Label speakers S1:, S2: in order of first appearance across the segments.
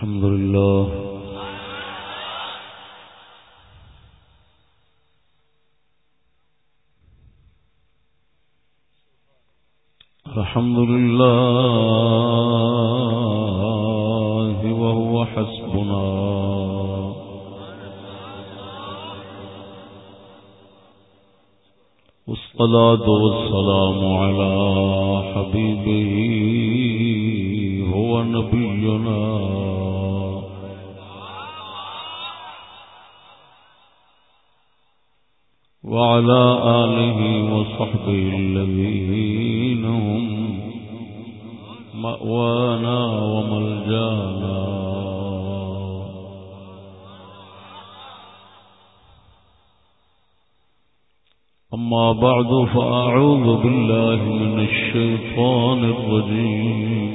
S1: الحمد لله. الحمد لله وهو حسبنا. والصلاة والسلام على حبيبه هو نبينا. وعلى آله وصحبه الذين هم مأوانا وملجانا. أما بعد فأعوذ بالله من الشيطان الرجيم.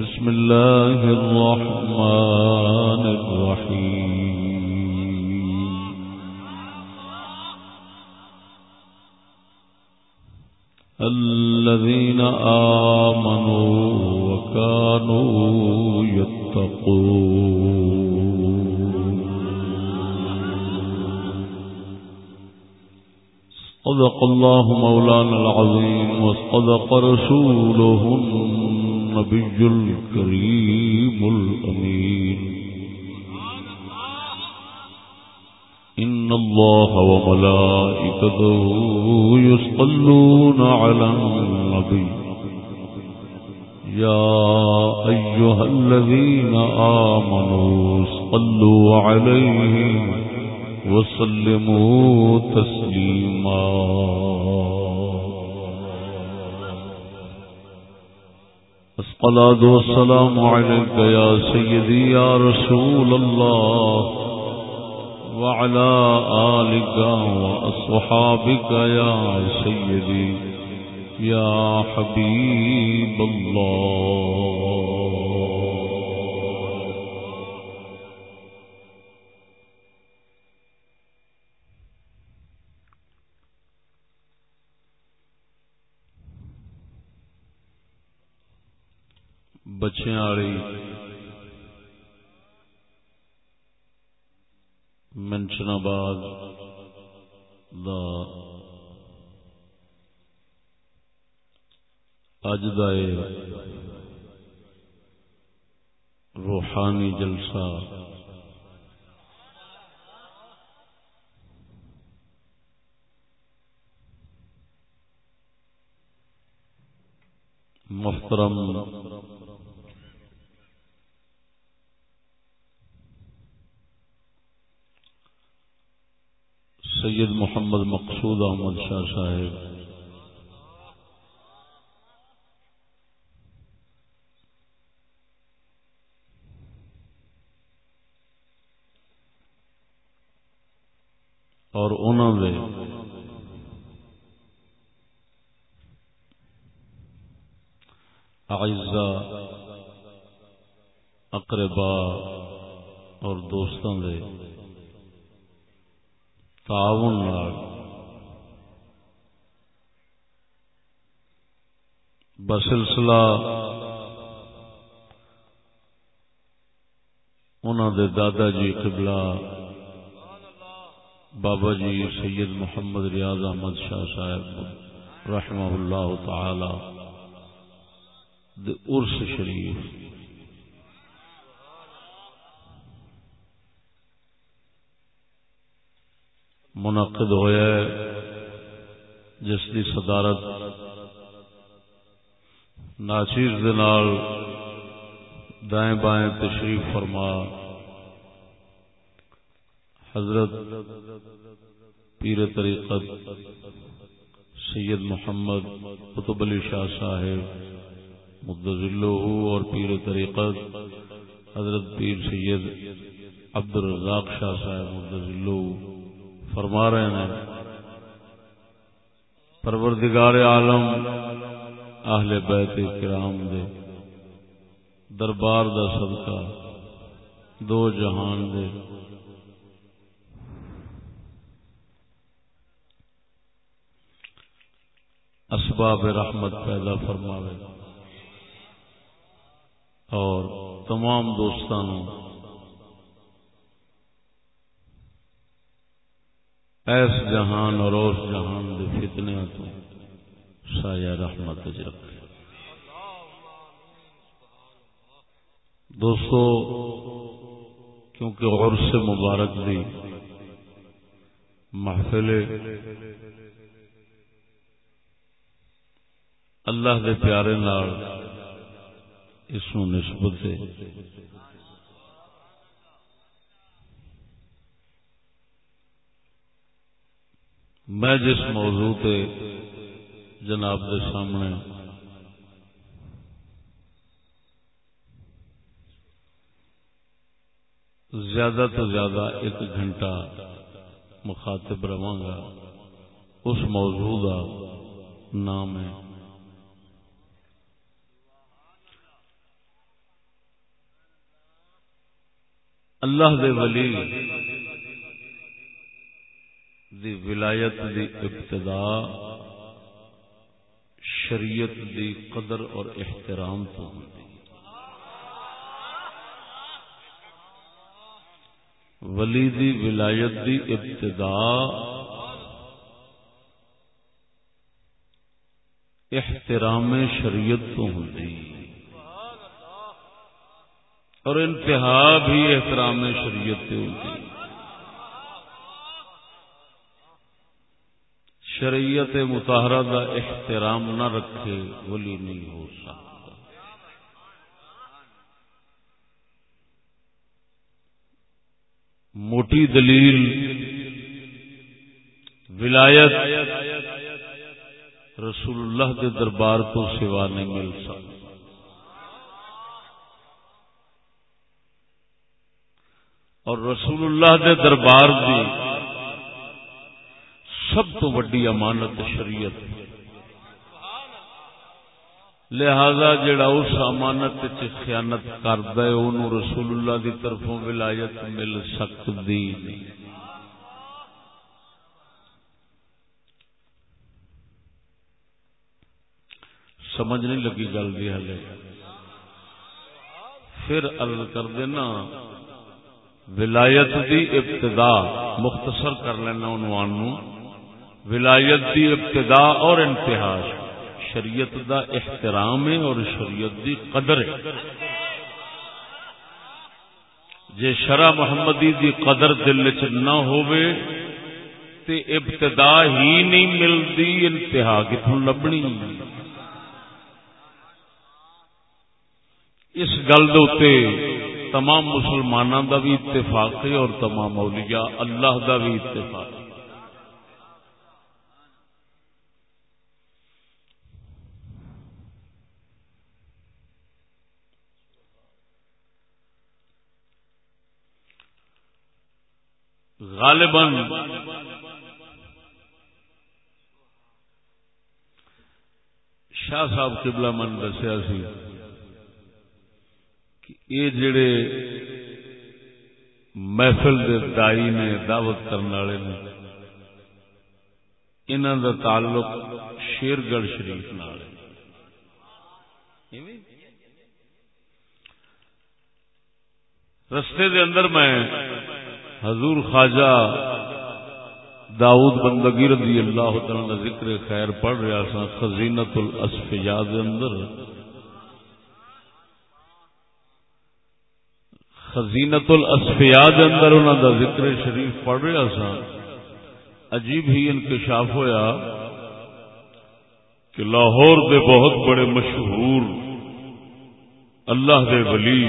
S1: بسم الله الرحمن الرحيم. الذين آمنوا وكانوا يتقون. صدق الله مولانا العظيم وصدق رسوله النبي الكريم الأمين. إن الله وملائكته يصلون على النبي. يا أيها الذين آمنوا صلوا عليه وسلموا تسليما. الصلاة والسلام عليك يا سيدي يا رسول الله. وعلى آلك وأصحابك يا سيدي يا حبيب الله. بچیاں والی منشن آباد دا اج دا روحانی جلسہ۔ محترم سید محمد مقصود احمد شاہ صاحب۔ اور انہوں نے اعزا اقربا اور دوستوں دے تعاون بسلسلہ انہوں دے دادا جی قبلہ، بابا جی سید محمد ریاض احمد شاہ صاحب، رحمہ اللہ تعالی، دے عرس شریف۔ منعقد ہوا جس کی صدارت ناچیر دائیں بائیں تشریف فرما۔ حضرت پیر طریقت سید محمد قطب علی شاہ صاحب، مدذلو اور پیر طریقت حضرت پیر سید عبد الرزاق شاہ صاحب، مدذلو۔ فرما رہے ہیں۔ پروردگار عالم، اہل بیت کرام دے دربار دا صدقہ دو جہان دے۔ اسباب رحمت پیدا فرماوے۔ اور تمام دوستان ایس جہان اور اس جہان دے فتنیا تو سایہ رحمت رکھے دوستو، کیونکہ غور سے مبارک دی محفل اللہ دے پیارے نال اس نسبت میں جس موضوع تے جناب دے سامنے زیادہ تو زیادہ ایک گھنٹہ مخاطب رہا گا اس موضوع کا نام ہے اللہ دے ولی دی ولایت دی ابتدا، شریعت دی قدر اور احترام تو ہوتی ولی دی ولایت دی ابتدا، احترام شریعت تو ہوتی اور انتہا بھی احترام شریعت سے ہوتی شریعت متحرہ کا احترام نہ رکھے ولی نہیں ہو سکتا۔ موٹی دلیل، ولایت رسول اللہ کے دربار تو سوا نہیں مل سکتا۔ اور رسول اللہ دے دربار دی سب تو وڈی امانت شریعت۔ لہذا جڑا اس امانت خیانت کرد ہے انہوں رسول اللہ دی طرفوں ولایت مل سکتی نہیں۔ سمجھ نہیں لگی گل دی ہلے۔ پھر عرض کر دینا، ولایت دی ابتدا مختصر کر لینا عنوان ولایت دی ابتدا اور انتہا شریعت دا احترام ہے اور شریعت دی قدر ہے۔ جے شرع محمدی دی قدر دل چ نہ ہوئے تے ابتدا ہی نہیں ملتی انتہا کتوں لبنی؟ اس گل دے تمام مسلمانوں کا بھی اتفاق ہے اور تمام اولیاء اللہ کا بھی اتفاق ہے۔ غالباً شاہ صاحب قبلہ من دسیا سی یہ جڑے محفل دے دائی نے دعوت کرنے والے نے انہوں دا تعلق شیر گڑھ شریف نال رستے دے اندر میں حضور خواجہ داؤد بندگی رضی اللہ تعالی ذکر خیر پڑھ رہا سا خزینت الاسفیاء دے اندر۔ خزینت الاسفیاء دے اندر انہوں دا ذکر شریف پڑھ رہا سا۔ عجیب ہی انکشاف ہویا کہ لاہور دے بہت بڑے مشہور اللہ دے ولی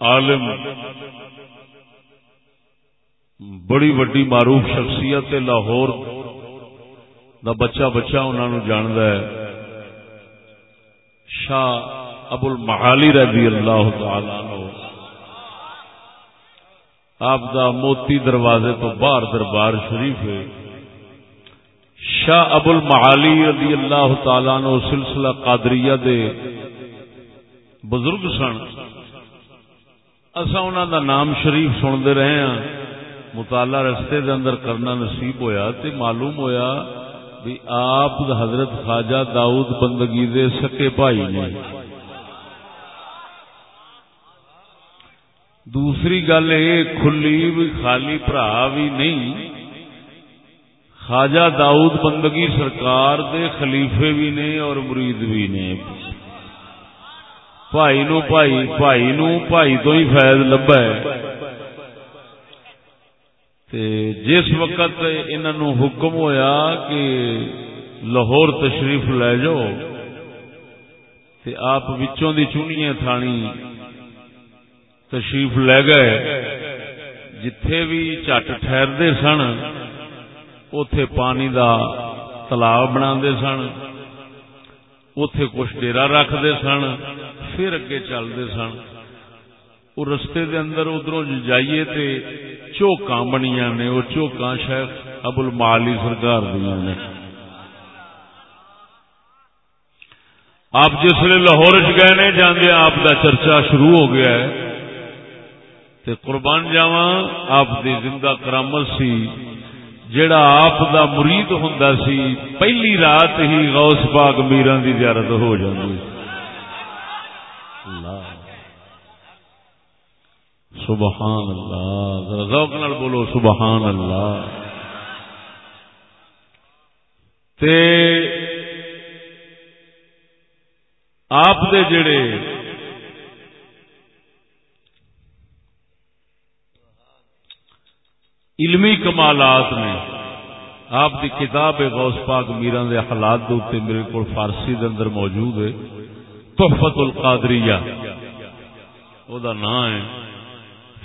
S1: عالم بڑی وڈی معروف شخصیت لاہور۔ دا بچہ بچہ انہوں جاند ہے۔ شاہ ابو المحالی رضی اللہ تعالی آپ دا موتی دروازے تو باہر دربار شریف ہے۔ شاہ ابو المحالی رضی اللہ تعالی نو سلسلہ قادریہ دے بزرگ سن۔ اصا انہوں دا نام شریف سنتے رہے ہیں مطالعہ رستے دے اندر کرنا نصیب ہویا تے معلوم ہویا بھی آپ حضرت خواجہ داؤد بندگی دے سکے بھائی نے۔ دوسری گل یہ کھلی بھی خالی برا بھی نہیں۔ خواجہ داؤد بندگی سرکار دے خلیفے بھی نے اور مرید بھی نے۔ بھائی نو بھائی بھائی نو بھائی تو ہی فائد لبا ہے۔ تے جس وقت انہوں حکم ہویا کہ لاہور تشریف لے جاؤ تے آپ وچوں دی چونیاں تھانی تشریف لے گئے، جتھے بھی چٹ ٹھہرتے سن اتے پانی دا تلاو بنا سن اتے کچھ ڈیرا رکھتے سن، پھر اگے چلتے سن۔ وہ رستے دے اندر ادھر جائیے تے چوکاں بنیا نے وہ چوکاں شاید ابل مالی سرکار دیا نے۔ آپ جس جسے لاہور چ گئے نے جانے آپ دا چرچا شروع ہو گیا ہے۔ تے قربان جاواں، آپ دی زندہ کرامت سی۔ جڑا آپ دا مرید ہوں سی، پہلی رات ہی غوث پاک میران دی زیارت ہو جاتی سبحان اللہ۔ ذوق نال بولو، سبحان اللہ۔ تے آپ دے جڑے علمی کمالات نے آپ دی کتاب غوث پاک میران دے حالات دے میرے کو فارسی دے اندر موجود ہے تحفت القادریہ۔ او دا نام ہے۔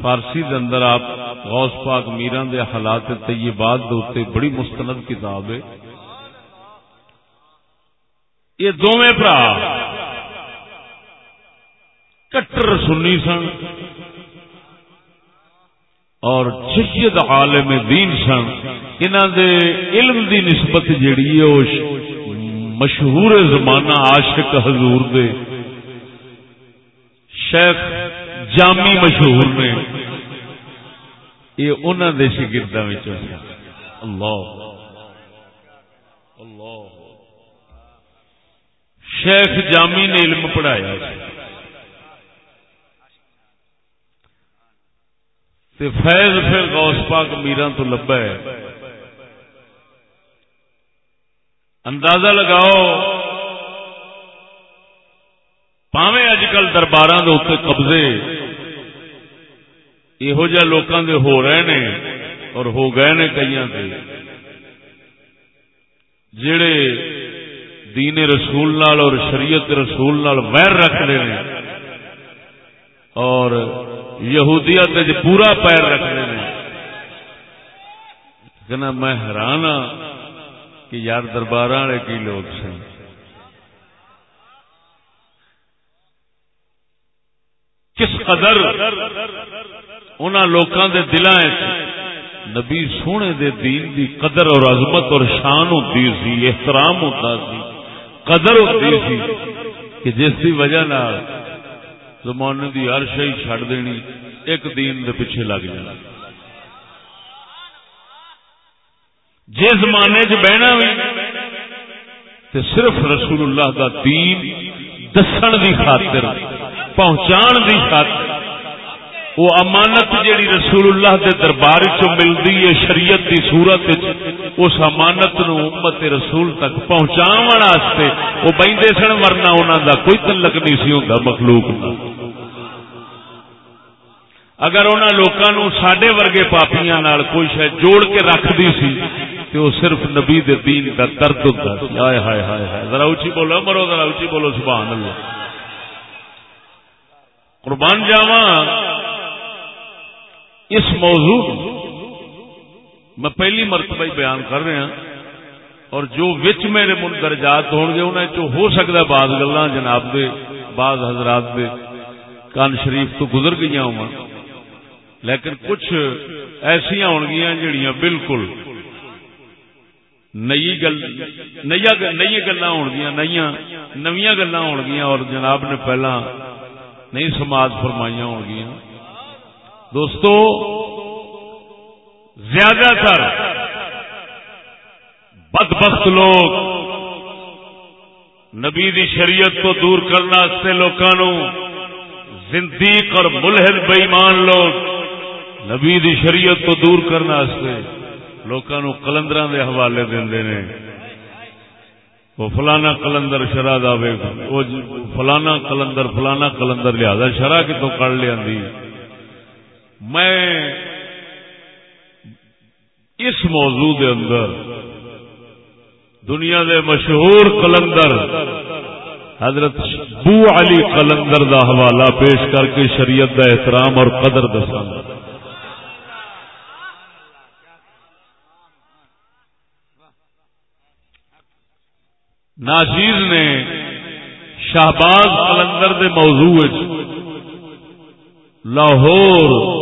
S1: فارسی دے اندر آپ غوث پاک میران دے حالات طیبات دے بڑی مستند کتاب ہے۔ یہ دوویں بھرا کٹر سنی سن اور جید عالم دین سن۔ انہوں دے علم دی نسبت جیڑی ہے وہ مشہور زمانہ عاشق حضور دے۔ شیخ جامی مشہور نے۔ یہ انہوں دے شگردوں اللہ اللہ۔ شیخ جامی نے علم پڑھایا تے فیض پھر غوث پاک میران تو لبا ہے۔ اندازہ لگاؤ۔ پاویں اج کل دربار کے قبضے۔ یہو جہ لوگوں دے ہو رہے نے اور ہو گئے نے کئی جڑے دین رسول نال اور شریعت رسول نال ویر رکھتے ہیں اور یہودیت پورا پیر رکھنے میں کہنا میں حیران ہاں کہ یار دربار والے کی لوگ سن کس قدر ان لوگوں کے دلان نبی سونے دے دین دی قدر اور عظمت اور شان ہوتی سی، احترام ہوتا سی، قدر ہوتی سی کہ جس کی وجہ زمانے دی ہر شہی چڑ دینی، ایک دین دے پیچھے لگ جانا۔ جی زمانے چ بہنا بھی تے صرف رسول اللہ کا دین دسن دی خاطر، پہنچان دی خاطر۔ وہ امانت جیڑی رسول اللہ دے دربار چ ملتی ہے شریعت دی صورت اس امانت نو امت رسول تک پہنچا وہ بہتے سن ورنہ انہوں دا کوئی تلک نہیں سی ہوتا مخلوق کا اگر انہوں لوگوں سڈے ورگے پاپیاں کوئی شاید جوڑ کے رکھتی سی تو وہ صرف نبی دے دین کا درد ہوتا ہائے ہائے ہائے ہائے، ذرا اچھی بولو، مرو، ذرا اچھی بولو، سبحان اللہ۔ قربان جاوا اس موضوع میں پہلی مرتبہ ہی بیان کر رہا اور جو وچ میرے مندرجات ہون گے، انہیں چو ہو سکتا ہے بعض گلا جناب دے، بعض حضرات دے، کان شریف تو گزر گئی ہوں۔ لیکن کچھ ایسا ہو گیا جہیا بالکل نئی گل نئی گلا ہو گیا نئی نویاں گلا ہو اور جناب نے پہلا نہیں سماج فرمائیاں ہو گیا دوستو، زیادہ تر بدبخت لوگ نبی دی شریعت کو دور کرنے لوگوں زندیق اور ملحد بےمان لوگ نبی دی شریعت تو دور کرنے لوگوں کلندر دے حوالے دے وہ فلانا کلندر شرح دے وہ فلانا کلندر فلانا کلندر لہذا شرح کتوں کڑ لیا میں اس موضوع دے اندر دنیا دے مشہور کلندر حضرت بو علی کلندر دا حوالہ پیش کر کے شریعت دا احترام اور قدر دسا ناجیز نے شہباز کلندر دے موضوع لاہور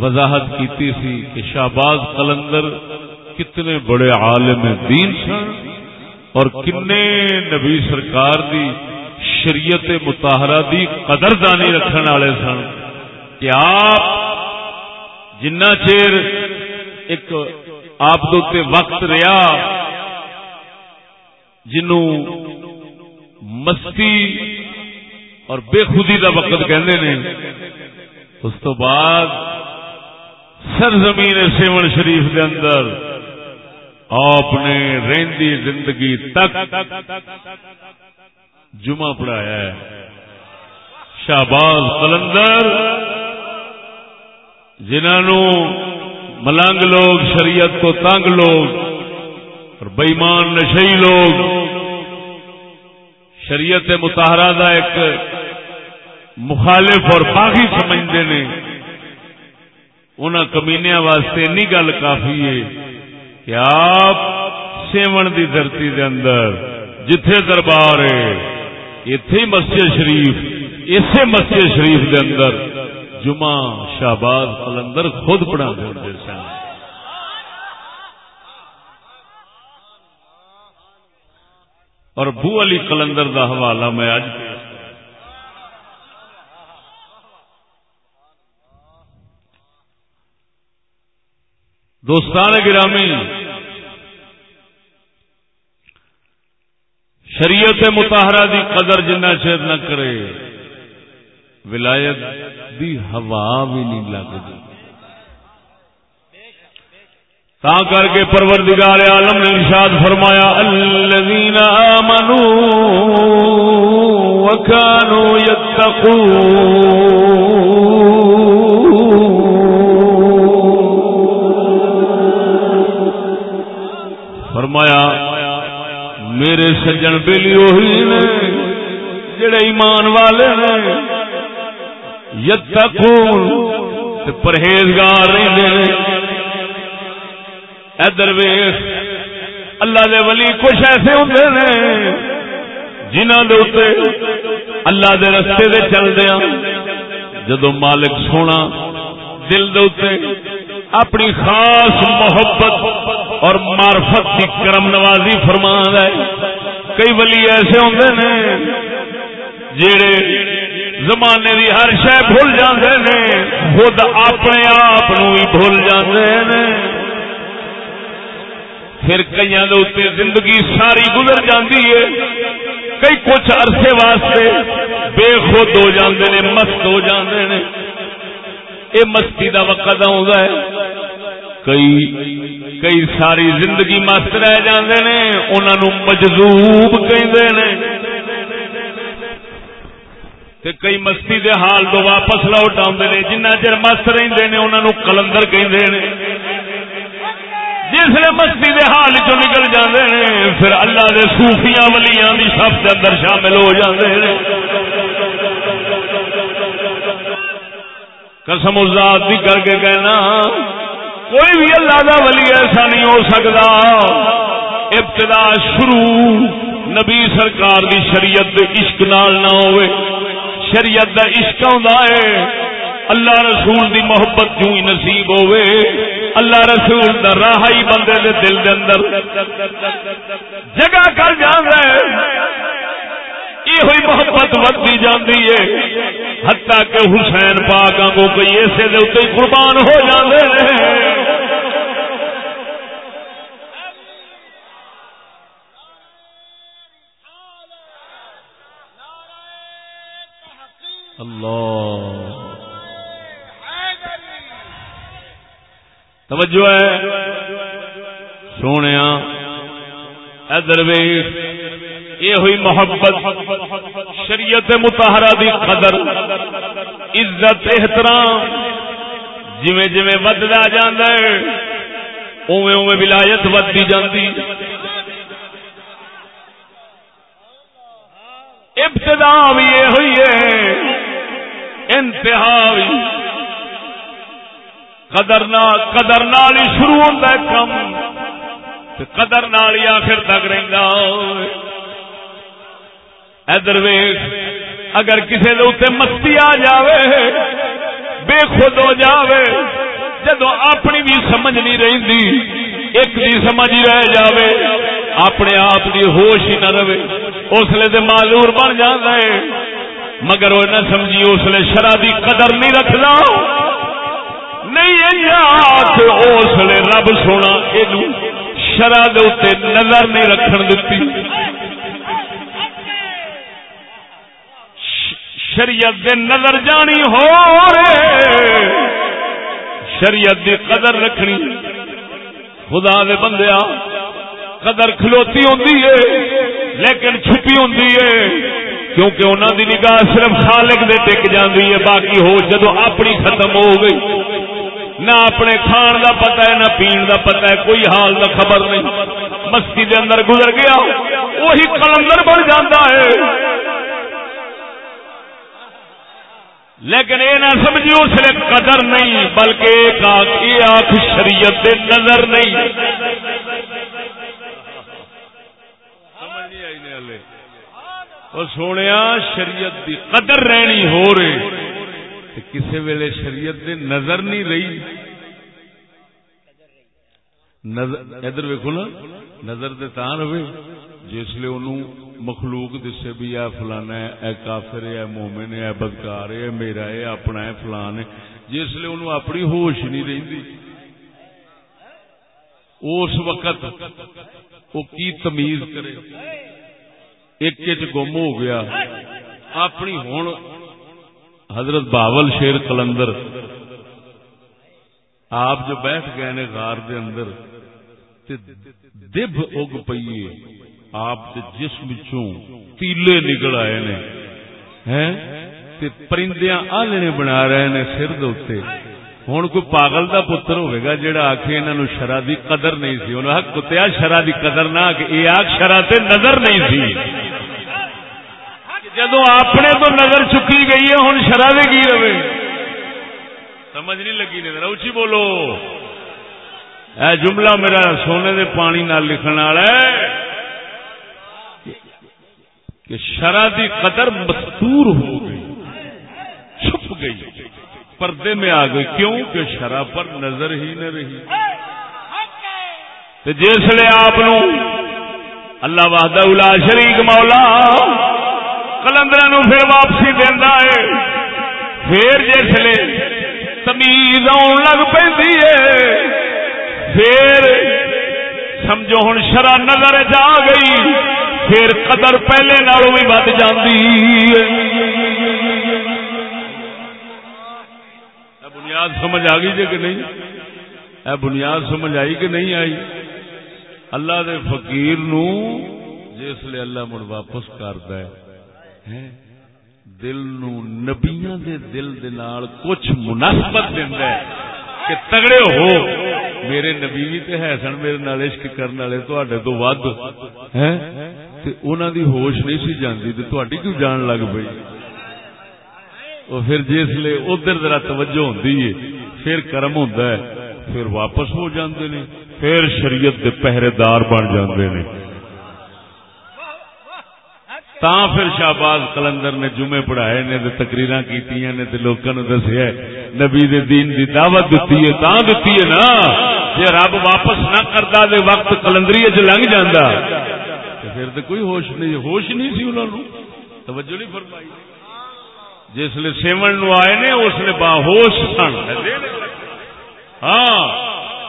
S1: وضاحت کیتی سی کہ شہباز کلندر کتنے بڑے عالم دین سن اور کنے نبی سرکار دی شریعت متحرہ دی قدر دانی رکھنے والے سن کہ آپ جنہ چیر ایک آپ دوتے وقت رہا جنوں مستی اور بے خودی کا وقت کہندے نے، اس تو بعد سرزمین سیون شریف دے اندر آپ نے رہندی زندگی تک جمعہ پڑھایا ہے۔ شہباز قلندر، جنہوں ملنگ لوگ، شریعت کو تنگ لوگ، اور بےمان نشئی لوگ۔ شریعت متحرہ کا ایک مخالف اور باغی سمجھتے ہیں۔ ان کمینیا واسطے اینی گل کافی ہے کہ آپ سیون دی دھرتی دے اندر جتھے دربار ہے اتے مسجد شریف اسی مسجد شریف دے اندر جمعہ، شہباز، قلندر خود پڑھا دے سن۔ اور بو علی کلندر دا حوالہ میں اج دوستان گرامی، شریعت متحرہ دی قدر جنہ چیر نہ کرے، ولایت دی ہوا بھی نہیں لگتی۔ تا کر کے پروردگار عالم نے ارشاد فرمایا، الذین آمنوا وكانوا يتقون فرمایا، میرے سجن بیلی وہی نے، جڑے ایمان والے نے، یتقون پرہیزگار رہتے ہیں ادھر ویخ اللہ دے ولی کچھ ایسے ہوں نے جنہ دے اللہ دے رستے دے چل دیا جدو مالک سونا، دل دے اپنی خاص محبت اور معرفت کی کرم نوازی فرما ہے۔ کئی ولی ایسے ہوں نے جڑے زمانے دی ہر شہ بھول جاندے نے، خود اپنے آپ ہی بھول جاندے نے۔ پھر کئی اتنے زندگی ساری گزر جاتی ہے۔ کئی کچھ عرصے واسطے بے خود ہو جاندے نے، مست ہو جاندے نے۔ اے مستی دا وقت آ کئی کئی ساری زندگی مست رہ جاندے نے، انہاں نو مجذوب کہندے نے۔ تے کئی مستی دے حال تو واپس لوٹ آندے نے، جنہ چر مست رہندے نے، انہاں نو کلندر کہندے نے۔ جس نے مستی دے حال چ نکل جاندے ہیں پھر اللہ دے صوفیاں ولیاں دی سب کے اندر شامل ہو جاندے ہیں قسم ذات دی کر کے کہنا، کوئی بھی اللہ دا ولی ایسا نہیں ہو سکتا۔ ابتدا شروع نبی سرکار دی شریعت دے عشق نال نہ ہوئے۔ شریعت دا عشق ہوندا ہے۔ اللہ رسول دی محبت جو ہی نصیب ہوئے۔ اللہ رسول دا راہ ہی بندے دے دل دے اندر۔ جگہ کر جان رہے یہ ہوئی محبت ودی جاندی ہے۔ حتیٰ کہ حسین پاک کو کوئی ایسے دے اتنے قربان ہو جاندے ہیں۔ اللہ۔ توجہ ہے۔ سونے ادر یہ ہوئی محبت، شریعت متحرہ دی قدر، عزت، احترام، جویں جویں ودتا جانا ہے اوے اوے ولایت ودی جاندی۔ ابتدا بھی یہ ہوئی ہے، انتہا بھی۔ قدر نال قدر نال ہی شروع ہوتا ہے کم قدر نال ہی آخر تک رہتا ادر ویخ اگر کسی کے مستی آ جائے بے خود ہو جاوے جدو اپنی بھی سمجھ نہیں رہی ایک بھی سمجھ ہی رہ جاوے، اپنے آپ کی ہوش ہی نہ رہے اس لیے تو معذور بن جاتا ہے۔ مگر وہ نہ سمجھی اس لیے شرابی قدر نہیں رکھنا۔ نہیں اس لیے رب سونا یہ شرح نظر نہیں رکھن دیتی شریعت دے نظر جانی ہو شریعت دی قدر رکھنی۔ خدا دے بندیا قدر کھلوتی ہوتی ہے، لیکن چھپی ہوتی ہے۔ کیونکہ انہوں دی نگاہ صرف خالق دے ٹک جاندی ہے، باقی ہو جدو اپنی ختم ہو گئی۔ نہ اپنے کھان دا پتہ ہے، نہ پین دا پتہ ہے، کوئی حال دا خبر نہیں۔ مستی دے اندر گزر گیا، وہی کلندر بن جاتا ہے۔ لیکن یہ نہ سمجھی اس لیے قدر نہیں، بلکہ ایک آخ شریعت نظر نہیں۔ سونے شریعت دی قدر رہنی ہو رہی۔ کسی ویلے شریعت دی نظر نہیں رہی۔ ادھر ویکو نا، نظر دے تان رہے۔ جس لیے انہوں مخلوق دسے بھی اے فلانا ہے، اے کافر ہے، اے مومن ہے، اے بدکار ہے میرا ہے اپنا ہے، فلان ہے۔ جس لیے انہوں اپنی ہوش نہیں رہی اس وقت وہ کی تمیز کرے۔ ایک گم ہو گیا۔ اپنی ہوں حضرت باول شیر کلندر آپ جو بیٹھ گئے نے غار دے اندر دب اگ پیے آپ کے جسم تیلے نکل آئے نے۔ پرندیاں آلنے بنا رہے نے سر دے ہوں کوئی پاگل کا پتر ہوئے گا جہاں آخ انہوں شرح کی قدر نہیں سی۔ انہوں کتیا شرح کی قدر نہ یہ آخ شرح سے نظر نہیں سی۔ جدو اپنے تو نظر چکی گئی ہے ہوں شرح کی رہے؟ سمجھ نہیں لگی نہیں اچھی بولو۔ اے جملہ میرا سونے دے پانی نہ لکھن والا کہ شرح کی قدر مستور ہو گئی، چھپ گئی، پردے میں آ گئی۔ کیوں؟ کہ شرح پر نظر ہی نہ رہی۔ جس لیے آپ اللہ وحدہ الا شریک مولا کلندر نو پھر واپسی دینا ہے۔ پھر جس لیے تمیز آن لگ پی پھر سمجھو ہوں شرح نظر جا گئی، پھر قدر پہلے نالوں بھی بد جاندی۔ بنیاد سمجھ آ گئی جی کہ نہیں؟ اے بنیاد سمجھ آئی کہ نہیں آئی؟ اللہ دے فقیر نو جس لیے اللہ مڑ واپس کرتا ہے، دل نو نبیاں دے دل دے نال کچھ مناسبت دیندا ہے کہ تگڑے ہو۔ میرے نبی بھی تے ہے سن، میرے نال عشق کرن والے تواڈے تو ود، ہیں؟ تے انہاں دی ہوش نہیں سی جاندی، تے تواڈی کیوں جان لگ پئی؟ او پھر جس لے ادھر ذرا توجہ ہوندی ہے، پھر کرم ہوندا ہے، پھر واپس ہو جاندے نے، پھر شریعت دے پہرے دار بن جاندے نے۔ تا پھر شہباز کلندر نے جمعے پڑھائے، نے تقریر کی لوگوں نے تے لوکاں نو دسیا نبی دے دین دی دعوت دیتی ہے، تا دیتی ہے نا؟ جی رب واپس نہ کرتا دے وقت کلندری چ لنگ جانا پھر تو کوئی ہوش نہیں ہوش نہیں سی انہوں نے توجہ نہیں فرمائی۔ جس لیے سیون نو آئے نے، اس نے باہوش سن۔ ہاں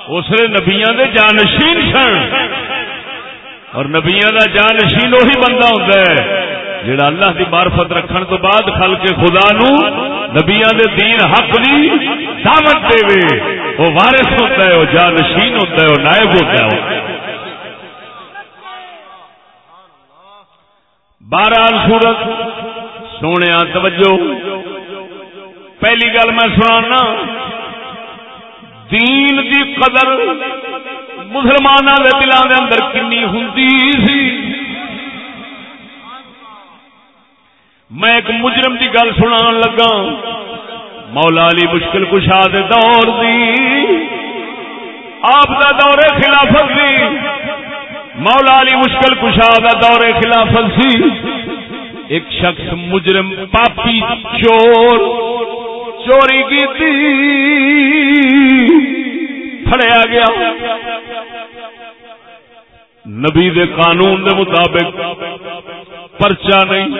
S1: اس نے نبیاں دے جانشین سن۔ اور نبیا کا جانشین وہی بندہ ہوتا ہے جڑا اللہ دی معرفت رکھن تو بعد خل کے خدا نو نبیاں دے دین حق دی دعوت دے وے وہ وارث ہوتا ہے، وہ جانشین ہوتا ہے، وہ نائب ہوتا ہے۔ بارہ سورت، سونے توجہ۔ پہلی گل میں سنا دین دی قدر مسلمانوں کے دلوں کے اندر کنی ہوں سی؟ میں ایک مجرم دی گل سنا لگا مولا علی مشکل کشا دے دور دی۔ آپ دا دور خلافت سی مولا علی مشکل کشا دا دور خلافت سی۔ ایک شخص مجرم پاپی چور چوری کی پھڑیا گیا۔ نبی دے قانون دے مطابق پرچا نہیں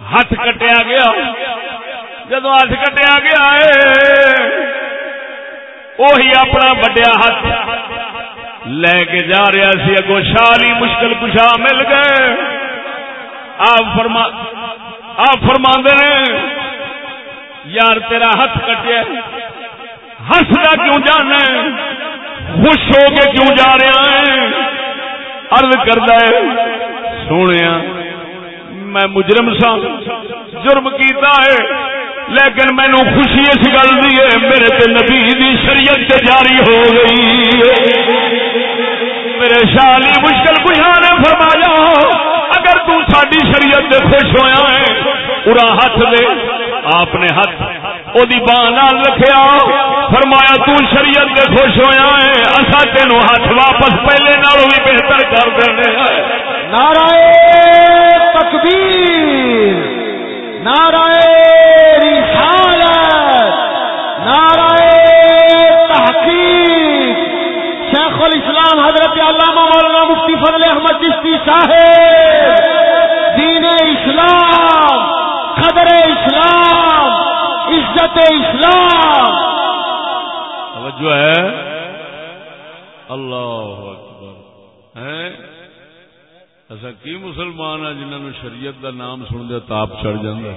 S1: ہاتھ کٹیا گیا۔ جدو ہاتھ کٹیا گیا وہی اپنا وڈیا ہاتھ لے کے جا رہا سی۔ اگو شالی مشکل کشا مل گئے۔ آپ فرما آپ فرما نے، یار تیرا ہاتھ کٹیا۔ ہستا کیوں جانا خوش ہو کے کیوں جا رہا ہے؟ ارد کرتا ہے، سونے میں مجرم سا، جرم کیتا ہے، لیکن مینو خوشی اس گل دی ہے، میرے تے نبی دی شریعت تے جاری ہو گئی میرے شالی مشکل کشا ہاں نے فرمایا، اگر تو ساری شریعت تے خوش ہویا ہے پورا ہاتھ دے، آپ نے ہاتھ او دی بان رکھیا۔ فرمایا، تو شریعت دے خوش ہویا ہے۔ اسا تینو ہاتھ واپس پہلے نالوں بھی بہتر کر دینے
S2: نعرہ تکبیر، نعرہ رسالت، نعرہ تحقیق۔ شیخ الاسلام حضرت علامہ مولانا مفتی فضل احمد چشتی صاحب دین اسلام قدر اسلام عزت اسلام۔
S1: توجہ ہے۔ اللہ اکبر۔ ہے اصا کی مسلمان آ جنہوں شریعت دا نام سن دیا تاپ چڑھ جاندہ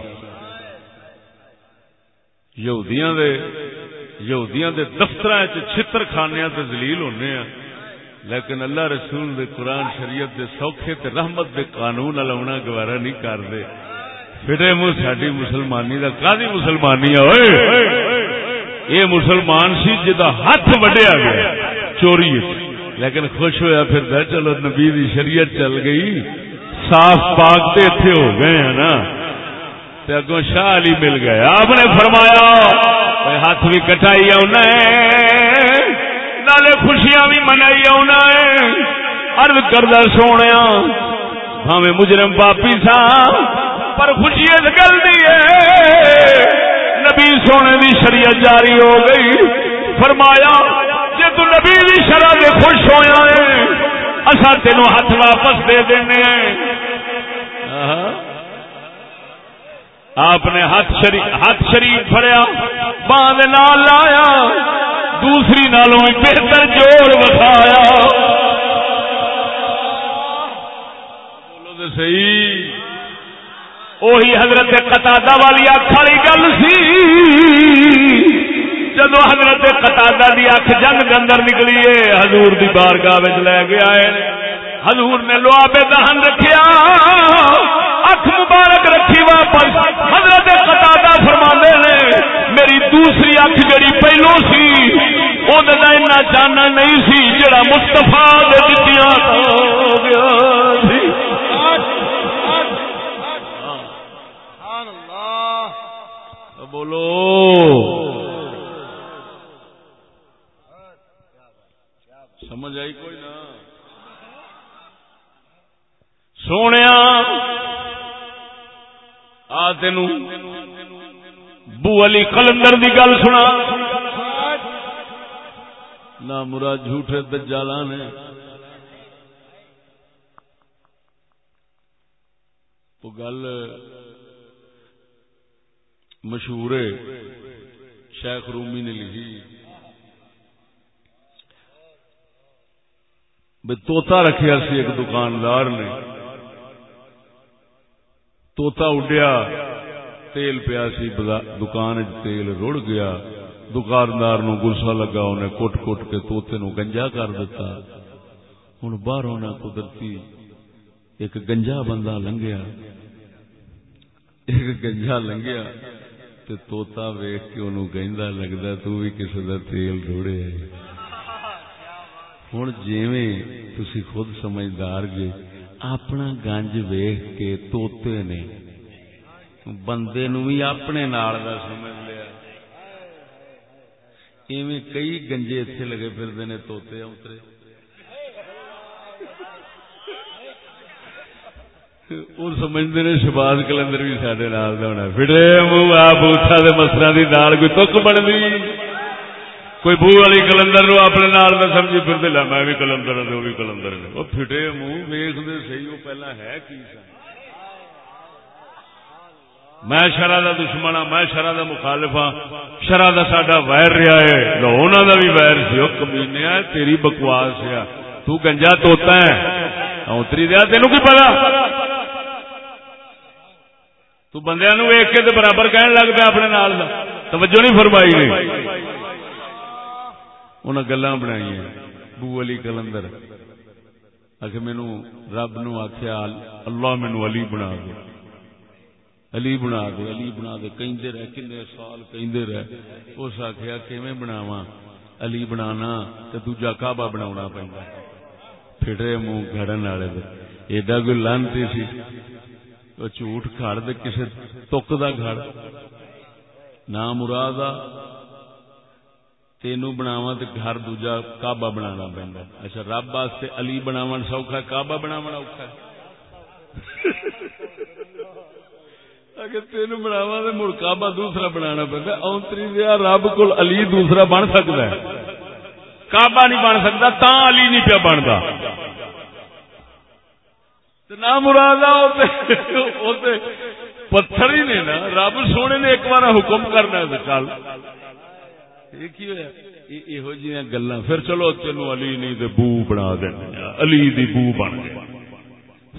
S1: یہودیاں دے یہودیاں دے دفتر چھتر خانے تے ذلیل ہونے ہیں۔ لیکن اللہ رسول دے قرآن شریعت دے سوکھے تے رحمت دے قانون الاؤنا گوارا نہیں کر دے۔ پھٹے منہ ساری مسلمانی دا قاضی مسلمانی ہوئے یہ مسلمان سی جدا ہاتھ وڈیا گیا، چوری لیکن خوش ہویا پھر چلو نبی دی شریعت چل گئی۔ صاف پاک تے اتنے ہو گئے ہیں نا۔ تے اگوں شاہ علی مل گئے۔ آپ نے فرمایا ہاتھ بھی کٹائی آنا نالے خوشیاں بھی منائی آنا ارد کردہ سونے ہمیں مجرم پاپی سا پر خوشی گل دی نبی سونے دی شریعت جاری ہو گئی۔ فرمایا جی تو نبی دی شرح دے خوش ہویا ہے اصا تین ہاتھ واپس دے دینے آپ نے ہاتھ شریف ہاتھ شریف فریا باندھ نال لایا، دوسری نالوں بہتر جوڑ بخایا بولو تو صحیح۔ وہی حضرت قطادہ والی اکھالی گل سی۔ جدو حضرت قطادہ دی اکھ جنگ کے اندر نکلی ہے حضور دی بارگاہ وچ لے کے آئے۔ حضور نے لوابے دہن رکھیا اکھ مبارک رکھی واپس۔ حضرت قطادہ فرماندے نے، میری دوسری اکھ جڑی پہلو سی او دا اتنا جانا نہیں سی، جڑا مصطفی دے دتیاں ہو گیا سی۔ بولو۔ سمجھ آئی کوئی نہ سونے آ تین بو علی کلندر کی گل سنا۔ نہ مرا جھوٹے دجالا نے گل مشہور شیخ رومی نے لکھی۔ توتا رکھیا سی ایک دکاندار نے۔ توتا اڈیا، تیل پیا سی دکان تیل رڑ گیا۔ دکاندار نو گسا لگا، انہیں کٹ کٹ کے توتے نو گنجا کر دیتا ہوں باہر قدرتی ایک گنجا بندہ لنگیا۔ ایک گنجا لنگیا تے توتا ویخ کے انہوں گہدا لگتا تو بھی کسی کا تیل روڑے ہوں جی خود سمجھدار گے اپنا گنج ویخ کے توتے نے بندے نو بھی اپنے نال دا سمجھ لیا ایویں کئی گنجے اتنے لگے پھرتے نے توتے اترے وہ سمجھتے نے شباز کلندر بھی سڈے نال ہونا فٹے منہ آ بوٹا مسرا کی دال کوئی تک بنتی کوئی بو والی کلندر نو اپنے نال میں سمجھی پھر لا میں بھی کلندر ہاں، وہ بھی کلندر ہاں۔ وہ فٹے منہ ویختے سی وہ پہلا ہے کی سن میں شرح کا دشمن ہاں میں شرح کا مخالف ہاں۔ شرح کا ساڈا وائر رہا ہے انہوں کا بھی وائر سی، وہ کمینے تیری بکواس ہے۔ تو گنجا توتا ہے ہاں، اتری دیا تین کی پتا؟ تو بندیا نو ویک کے برابر کہن لگ پیا اپنے نال دا۔ توجہ نہیں فرمائی نہیں انہیں گلا بنائی بو علی کلندر۔ آخ مینو رب نو آخیا اللہ مینو علی بنا دے۔ علی بنا دے، علی بنا دے۔ کہیں رہ کن سال کہیں رہ۔ اس آخیا کیویں بناوا علی بنانا تو دوجا کعبہ بنا پہنتا پھٹے منہ گڑن والے دے۔ ایڈا کوئی لانتی سی۔ جھوٹ کھڑ دے کسے تک دا گھڑ نہ مراد تینو بناوا تو گھر دوجا کعبہ بنانا پہنتا اچھا رب واسطے علی بناو سوکھا کعبہ بناو اوکھا اگر تین بناوا تو مڑ کعبہ دوسرا بنا پہ اونتری دیا رب کو علی دوسرا بن سکتا ہے کعبہ نہیں بن سکتا تا علی نہیں پیا بنتا نہ مراد پتھر ہی نہیں نا، رب سونے نے ایک بار حکم کرنا کل یہ جی گلا پھر چلو تینو علی نہیں تو بو بنا دینا۔ علی دی بو بن گیا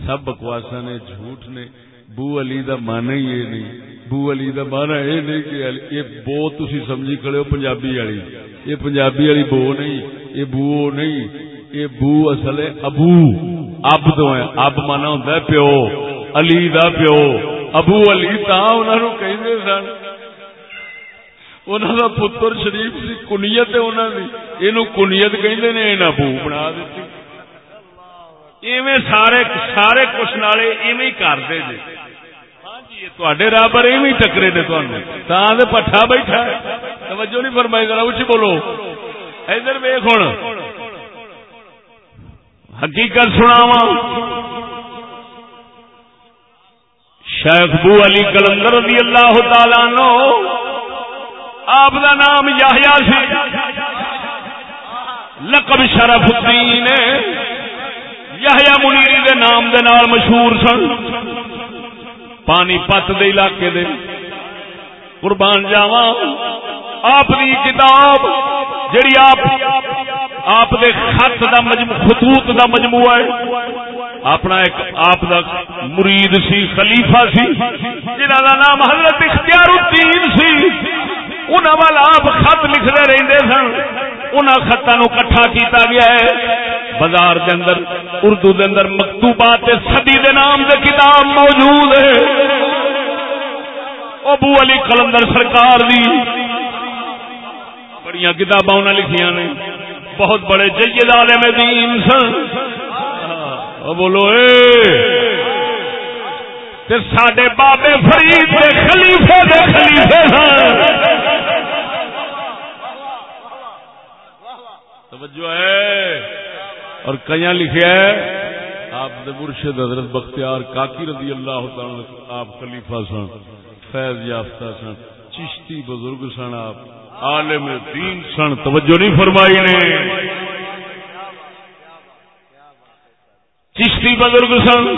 S1: سب بکواسا نے، جھوٹ نے۔ بو علی دا مانا ہی یہ نہیں۔ بو علی دا مانا یہ نہیں کہ یہ بو تھی سمجھی کھڑے ہو، پنجابی والی یہ پنجابی والی بو نہیں، یہ بو نہیں۔ یہ بو اصل ہے ابو۔ اب تو اب مانا ہوں پیو۔ علی دا پیو۔ ابو علی تا انہوں کہ سن۔ انہوں کا پتر شریف سی کنیت ہے انہوں کی یہ کنیت کہ ابو بنا دیتی۔ ایویں سارے سارے کچھ نالے ایویں کرتے ہاں جی تے رابر ایویں ٹکرے نے تمہیں پٹھا بیٹھا توجہ نہیں فرمائی گا اچھی بولو۔ ادھر ویخ ہوں حقیقت سناوا شیخ بو علی کلندر رضی اللہ تعالی نو آپ دا نام یاہیا سی۔ لقب شرف الدین یحییٰ منیری دے نام دے نال مشہور سن۔ پانی پت دے علاقے دے۔ قربان جاواں۔ آپ دی کتاب جڑی آپ آپ دے خط دا مجموع خطوط دا مجموعہ ہے۔ اپنا ایک آپ دا مرید سی، خلیفہ سی، جنہاں دا نام حضرت اختیار الدین سی۔ انہاں والا آپ خط لکھتے رہندے سن۔ انہاں خطاں نو کٹھا کیتا گیا ہے۔ بازار دے اندر، اردو دے اندر مکتوبات صدی دے نام دے کتاب موجود ہے۔ ابو علی کلندر سرکار دی بڑی کتاباں انہیں لکھیاں نے۔ بہت بڑے جید عالم دین سن۔ بولو، اے۔ سڈے بابے فرید دے خلیفے دے خلیفے سن۔ توجہ ہے۔ اور کئی لکھا ہے؟ آپ مرشد حضرت بختیار کاکی رضی اللہ تعالی آپ خلیفہ سن، فیض یافتہ سن، چشتی بزرگ سن آپ۔ عالم دین سن، توجہ نہیں فرمائی نے۔ چشتی بزرگ سن۔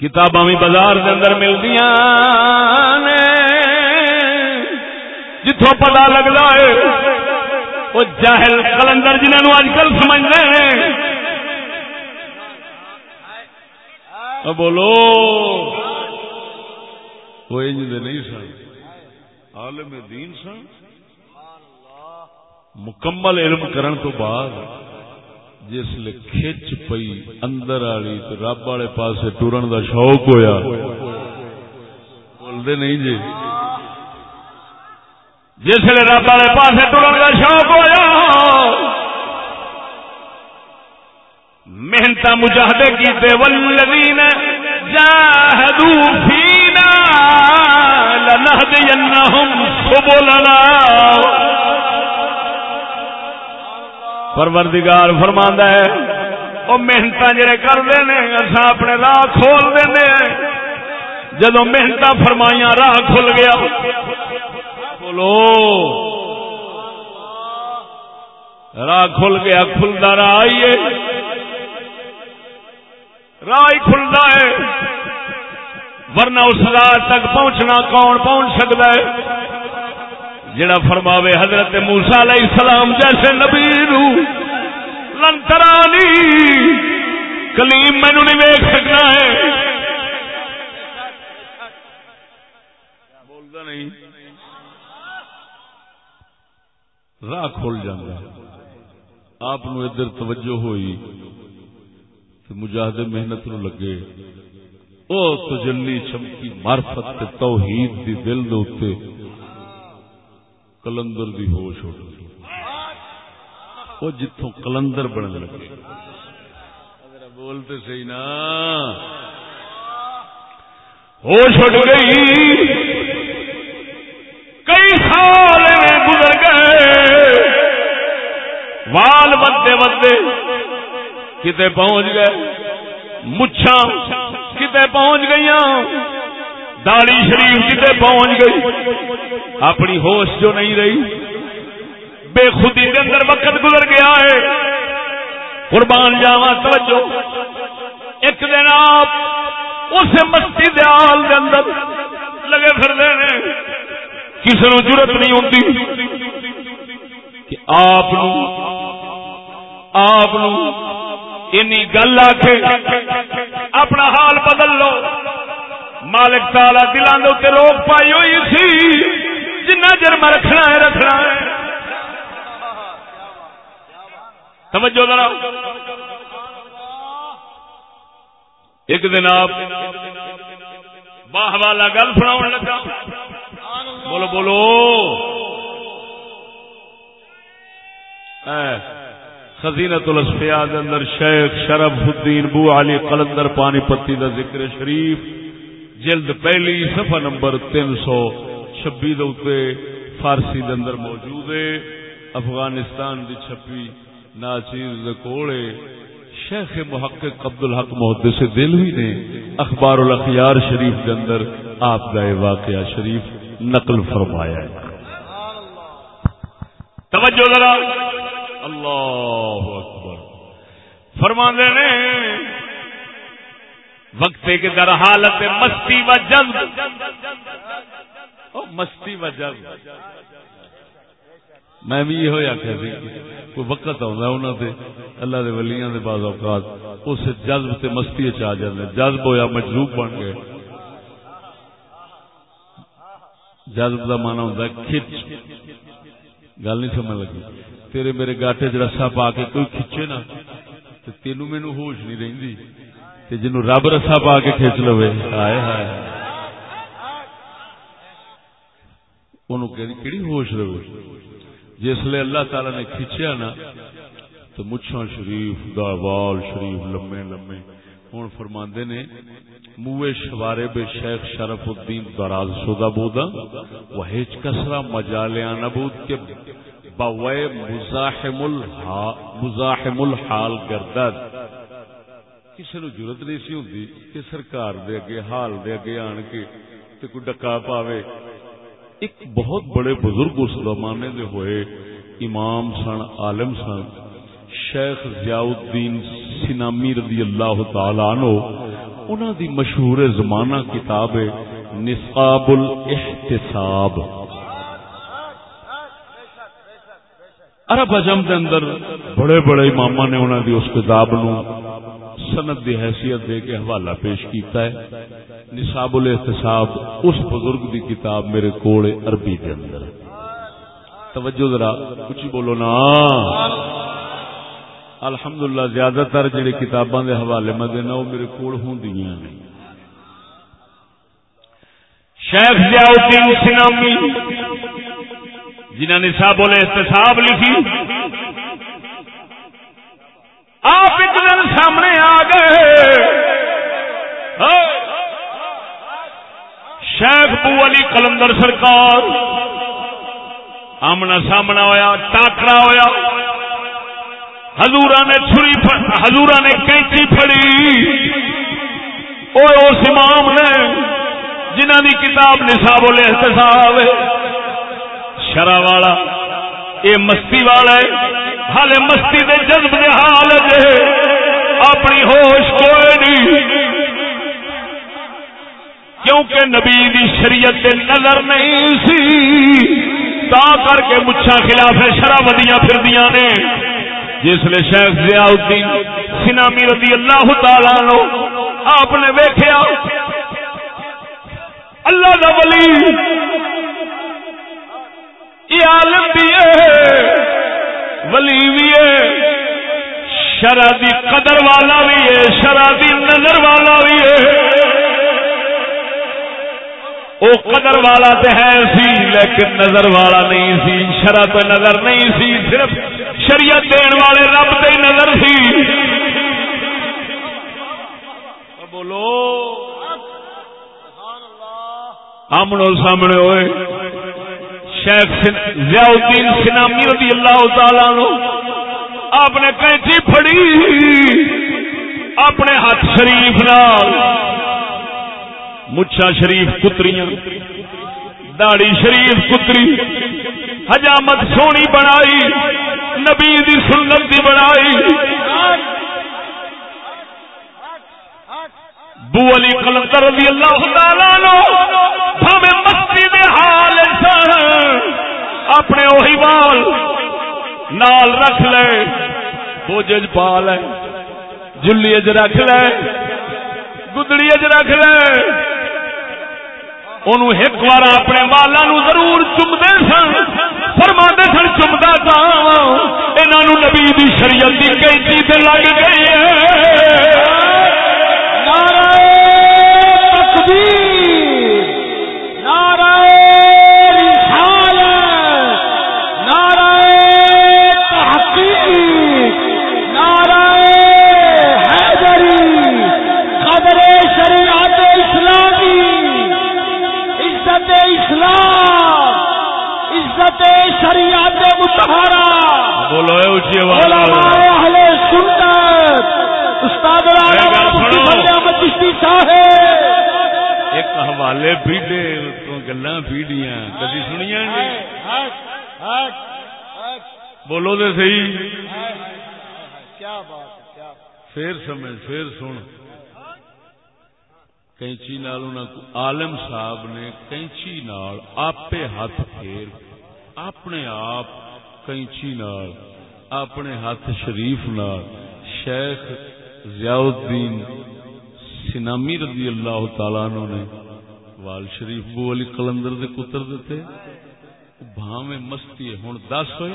S1: کتاباں بھی بازار کے اندر ملتی جتوں پتا لگتا ہے، وہ جاہل کلندر جنہوں اج کل سمجھتے ہیں بولو، وہ نہیں سن۔ عالم دین سن؟ مکمل علم کرن تو بعد جس لیے کھچ پئی اندر آلی تو رب والے پاس ٹورن دا شوق ہویا۔ بولتے نہیں جی۔ جس لیے رب والے پاس ٹورن دا شوق ہویا۔ محنت مجاہدے کیتے، والذین جاہدوا فینا۔ لنہدینہم سبلنا. پروردگار فرماندا ہے، او محنت جڑے کردے نے اساں اپنے راہ کھول دینے ہیں۔ جدوں محنت فرمائیاں، راہ کھل گیا۔ بولو۔ راہ کھل گیا، کھلدا راہ آئیے راہ کھلتا ہے۔ ورنہ اس راہ تک پہنچنا کون پہنچ سکتا ہے؟ جڑا فرماوے حضرت موسا علیہ السلام جیسے نبی لنترانی کلیم مینو نہیں ویک سکنا ہے۔ بولتا نہیں۔ راہ کھل جانا۔ آپ ادھر توجہ ہوئی مجاہدے محنت نو لگے۔ او تجلی چمکی، معرفت تے توحید دی دل دے اوتے کلندر دی ہوش اٹھ گئی۔ او جتھوں کلندر بنن لگے۔ بولتے صحیح نا۔ ہوش اٹھ گئی۔ کئی سال گزر گئے۔ وال بدے بدے کتے پہنچ گئے۔ مچھا کتے پہنچ گئی داڑی شریف کتے پہنچ گئی؟ اپنی ہوش جو نہیں رہی، بے خودی کے اندر وقت گزر گیا ہے۔ قربان جاوا توجہ۔ ایک دن آپ اس مستی دیال کے اندر لگے پھر کسی نو ضرورت نہیں ہوتی کہ آپ آپ گل آ اپنا حال بدل لو۔ مالک تالا دلان دے روک پائی ہوئی سی۔ جنا چر میں رکھنا ہے رکھنا ہے۔ سمجھو ذرا۔ ایک دن آپ باہ والا گل سنا لگا۔ بولو بولو۔ خزینت الاسفیاء دے اندر شیخ شرف الدین بو علی قلندر پانی پتی دا ذکر شریف، جلد پہلی صفحہ نمبر تین سو چھبی دے فارسی دے اندر موجود ہے۔ افغانستان دی چھپی ناچیز دے کوڑے شیخ محقق عبد الحق محدث دلوی نے اخبار الاخیار شریف دے اندر آپ کا واقعہ شریف نقل فرمایا ہے۔ توجہ ذرا۔ اللہ اکبر۔ فرما نے وقت کے در حالت مستی و جذب مستی و جذب میں بھی یہ آخیا سی کوئی وقت آنا دے، اللہ دے ولیاں دے بعض اوقات اس جذب تے مستی چ آ جاتے جذب ہویا مجروب بن گئے۔ جذب کا مانا ہوتا کھچ۔ گل نہیں سمجھ لگی۔ تیرے میرے گاٹے رسا پا کے کوئی کھچے نا تو تینو مینو ہوش نہیں رہی جنو رب رسا پا کے کھچ لو ہائے ہائے۔ کہڑی ہوش رہے جس لیے اللہ تعالی نے کھچیا نا تو مچھا شریف دا وال شریف لمے لمے۔ ہوں فرماندے نے، موے شوارے بے شیخ شرف الدین دراز شدہ بودا، وہ ہچ کسرا مجالیا نبود کے بوے مزاحم مزاحم الحال گردد کسی نو ضرورت نہیں سی ہوندی کہ سرکار دے اگے، حال دے اگے آن کے تے کوئی ڈکا پاوے۔ ایک بہت بڑے بزرگ اس زمانے دے ہوئے امام سن، عالم سن، شیخ ضیاء الدین سنامی رضی اللہ تعالی عنہ، انہاں دی مشہور زمانہ کتاب ہے نصاب الاحتساب۔ عرب اجم دے اندر بڑے بڑے امام نے انہوں دی اس کتاب نو سند دی حیثیت دے کے حوالہ پیش کیتا ہے۔ نصاب الاحتساب اس بزرگ دی کتاب میرے کوڑے عربی دے اندر توجہ ذرا کچھ بولو نا۔ الحمدللہ، زیادہ تر جڑے کتاباں دے حوالے میں دینا وہ میرے کول ہوندیاں نہیں شیخ ضیاء الدین سنامی جنہوں نے صاحب الاحتساب لکھی، آپ ایک دن سامنے آ گئے۔ شیخ بو علی کلندر سرکار، آمنا سامنا ہویا، ٹاکرا ہویا ہزور نے چھری ہزور نے کینچی پھڑی۔ اور اس امام نے جنہ دی کتاب نصاب الاحتساب شرع والا اے مستی والا ہے ہال مستی دے جذب دے حال دے۔ اپنی ہوش کوئی نہیں۔ کیونکہ نبی دی شریعت دے نظر نہیں سی، تا کر کے مچھا خلاف شرح ودیاں پھر نے۔ جس نے شیخ ضیاء الدین سنامی رضی اللہ تعالی لو آپ نے ویخیا اللہ دا ولی یہ عالم بھی ہے، ولی بھی ہے شرادی قدر والا بھی ہے شرادی نظر والا بھی ہے۔ وہ قدر والا تو ہے سی، لیکن نظر والا نہیں سی شرح تو نظر نہیں سی، صرف شریعت دین والے رب تے نظر سی۔ بولو۔ آمنو سامنے ہوئے۔ شیخ ضیاء الدین سنامی رضی اللہ تعالی نو آپ نے کینچی پھڑی، اپنے ہاتھ شریف نال، مچھا شریف کتریاں داڑی شریف کتری، حجامت سونی بنائی، نبی دی سنت دی بنائی۔ بو علی کلندر رضی اللہ تعالی نو ہمیں مستی دے حال اپنے اوہی بال نال رکھ لے، بوجھ پا لے، جلی اج رکھ لے، گدڑی اج رکھ لے۔ انہوں ایک بار اپنے بالا نو ضرور چمتے سن فرما سن چمتا تھا انہوں نبی دی شریعت کی کئی چیز لگ گئی ہے۔ پیڈے تو گلا پیڈیاں کدی سنیا بولو تو صحیح۔
S2: کیا بات
S1: پھر سمجھ پھر سن۔ کینچی نال عالم صاحب نے کینچی نال آپے ہاتھ پھیر اپنے آپ کینچی نال اپنے ہاتھ شریف نال شیخ ضیاء الدین سنامی رضی اللہ تعالی عنہ نے اقبال شریف بو علی کلندر دے کتر دیتے بھاویں مستی ہوں دس ہوئے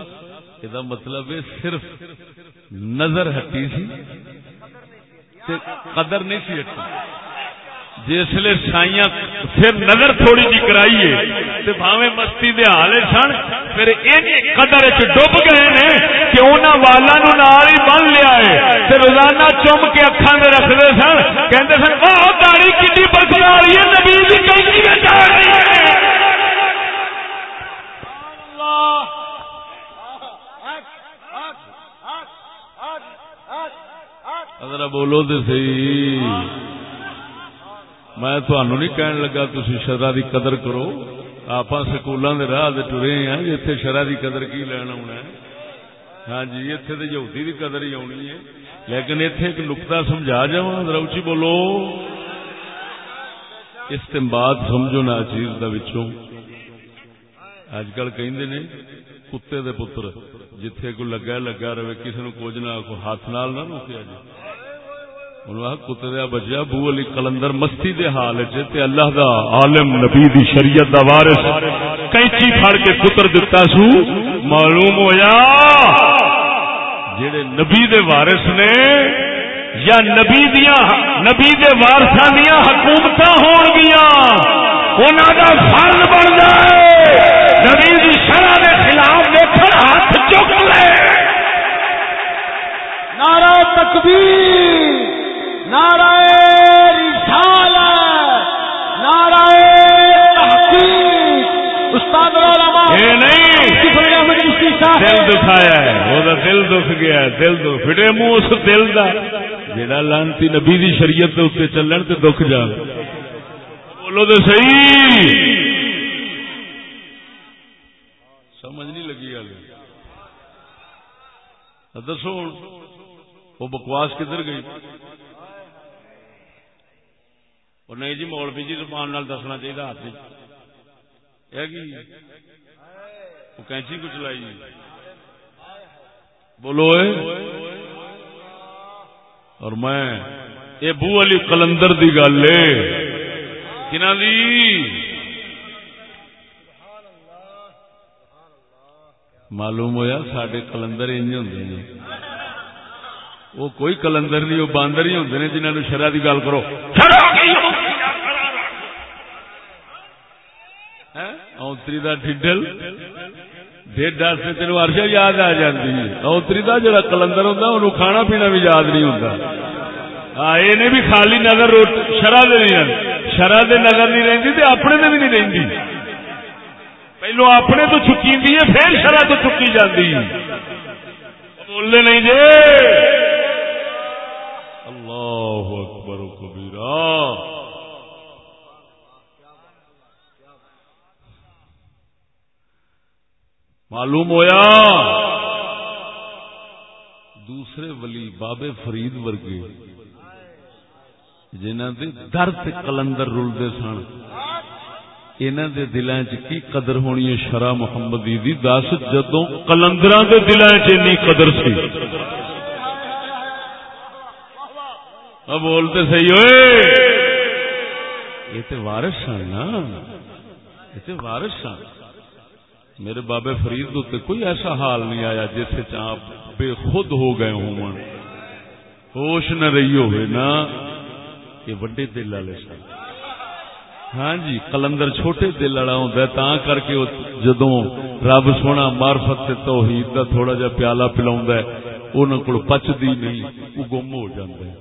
S1: یہ مطلب ہے صرف نظر ہٹی سی قدر نہیں سی ہٹی۔ جسے سائیاں پھر نظر تھوڑی جی کرائیے بھاوے مستی دے حالے سن، پھر این قدر چ ڈب گئے نے کہ انہوں والا نو نال ہی بن لیا ہے۔ تے روزانہ چم کے اکھان میں رکھتے سن کہتے سن وہ داڑی کھی برکت آ رہی ہے، نبی اگر بولو تو صحیح۔ میں تھانوں نہیں کہن لگا تھی شرح کی قدر کرو۔ آپ سکولوں کے راہ ٹرے ہیں اتنے شرح کی قدر کی لین آنا ہاں جی اتنے تو یہودی کی قدر ہی آنی ہے۔ لیکن اتنے ایک نکتا سمجھا جا روچی بولو۔ استمباد سمجھو نا چیز دا وچوں۔ اج کل کہ کتے دے پتر، جتھے کو لگا لگا رہے کسی نو کچھ نہ ہاتھ نال نہ روکیا جی کتریا بچیا بو علی کلندر مستی دے حال تے اللہ دا عالم نبی دی شریعت دا وارث کینچی پھڑ کے کتر دتا سو، معلوم ہویا؟ جڑے نبی دے وارث نے یا نبی دیا نبی دے وارثاں دیا حکومت ہون گیا انہاں دا فرض بن جائے۔ نبی دی شرع دے خلاف دیکھن ہاتھ چک لے۔
S2: نعرہ تکبیر۔ نعرہ رسالہ نعرہ تحقیق۔ استاد العلماء
S1: یہ نہیں۔
S2: کفر احمد چشتی صاحب
S1: دل دکھایا ہے۔ وہ دل دکھ گیا ہے دل دکھ۔ پھٹے منہ اس دل دا۔ جڑا لانتی نبی دی شریعت دے اوتے چلن تے دکھ جا بولو تے صحیح۔ سمجھ نہیں لگی گل۔ دسو ہن وہ بکواس کدھر گئی؟ اور نہیں جی مولوی جی زبان نال دسنا چاہیے ہاتھ نہیں وہ کینچی کو چلائی جی۔ بولو اے۔ اور میں اے بو علی کلندر دی گل کنا دی؟ معلوم ہویا سڈے کلندر انج ہوں وہ کوئی کلندر نہیں، وہ باندر ہی ہوں جنہوں نے شرح کی گل کرو۔ اوتری کا ڈھڈل ڈیڈ سے تین ورشا یاد آ جاتی اوتری کا جڑا کلندر ہوتا انہوں کھانا پینا بھی یاد نہیں ہوتا ہاں یہ بھی خالی نظر شرح دے نہیں شرح دے نظر نہیں رہتی اپنے دے بھی نہیں رہتی پہلو اپنے تو چکی ہے پھر شرح تو چکی جاتی بولنے نہیں جی اللہ اکبر کبیرہ معلوم ہویا؟ دوسرے ولی بابے فرید ورگے جنہ دے درد کلندر رلتے سن انہوں دے دلان چ کی قدر ہونی ہے؟ شرح محمد دی دس جدو کلندر دے دلان چ قدر سی۔ بولتے سی ہوئے۔ یہ تو وارش سن نا۔ یہ تو وارش سن۔ میرے بابے فرید تے کوئی ایسا حال نہیں آیا جس آپ بے خود ہو گئے ہوں۔ ہوش نہ رہی ہوئے نا۔ یہ وڈے دل والے سن۔ ہاں جی کلندر چھوٹے دل والا ہوں تا کر کے جدو رب سونا مارفت توحید دا تھوڑا جا پیالہ پلا انہوں کو پچتی نہیں، وہ گم ہو جاتا ہے۔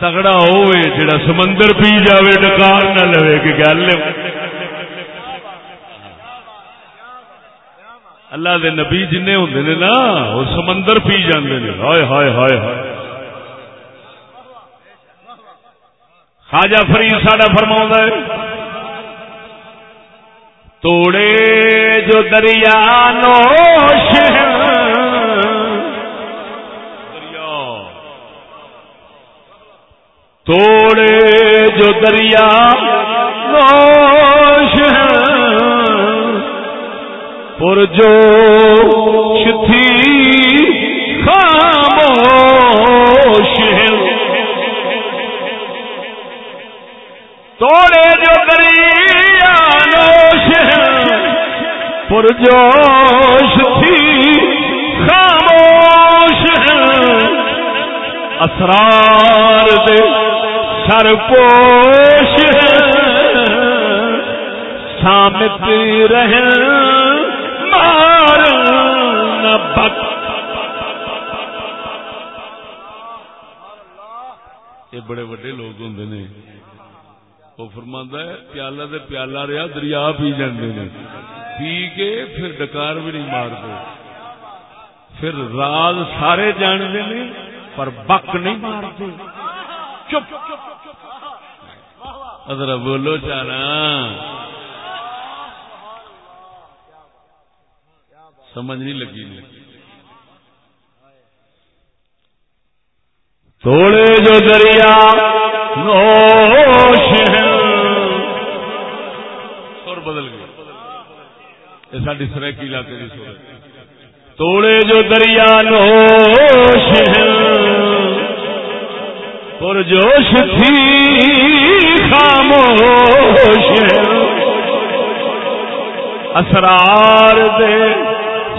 S1: تگڑا ہوئے جڑا سمندر پی جاوے ڈکار نہ لوے، کہ گل اللہ دے نبی جن ہوں نے نا، وہ سمندر پی جاندے نے۔ ہائے ہائے ہائے ہائے۔ خواجہ فرید ساڈا فرما ہے، توڑے جو دریا نوش دریا۔ توڑے جو دریا نوش پر جو تھی خاموش توڑے جو دریا نوش پر جوش تھی خاموش اسرار دے سر پوش سامت رہن یہ بڑے وڈے لوگ ہوں نے۔ وہ فرما ہے، پیالہ دے پیالہ رہا دریا پی جاندے نے۔ پی کے پھر ڈکار بھی نہیں مارتے۔ پھر راز سارے جانتے نے، پر بک نہیں مارتے۔ چپ۔ ادھر بولو چانا سمجھ نہیں لگی۔ توڑے جو دریا نوش سر بدل گئے۔ یہ ساری سریکی علاقے کی سور توڑے جو دریا نوش پرجوش تھی خاموش اسرار دے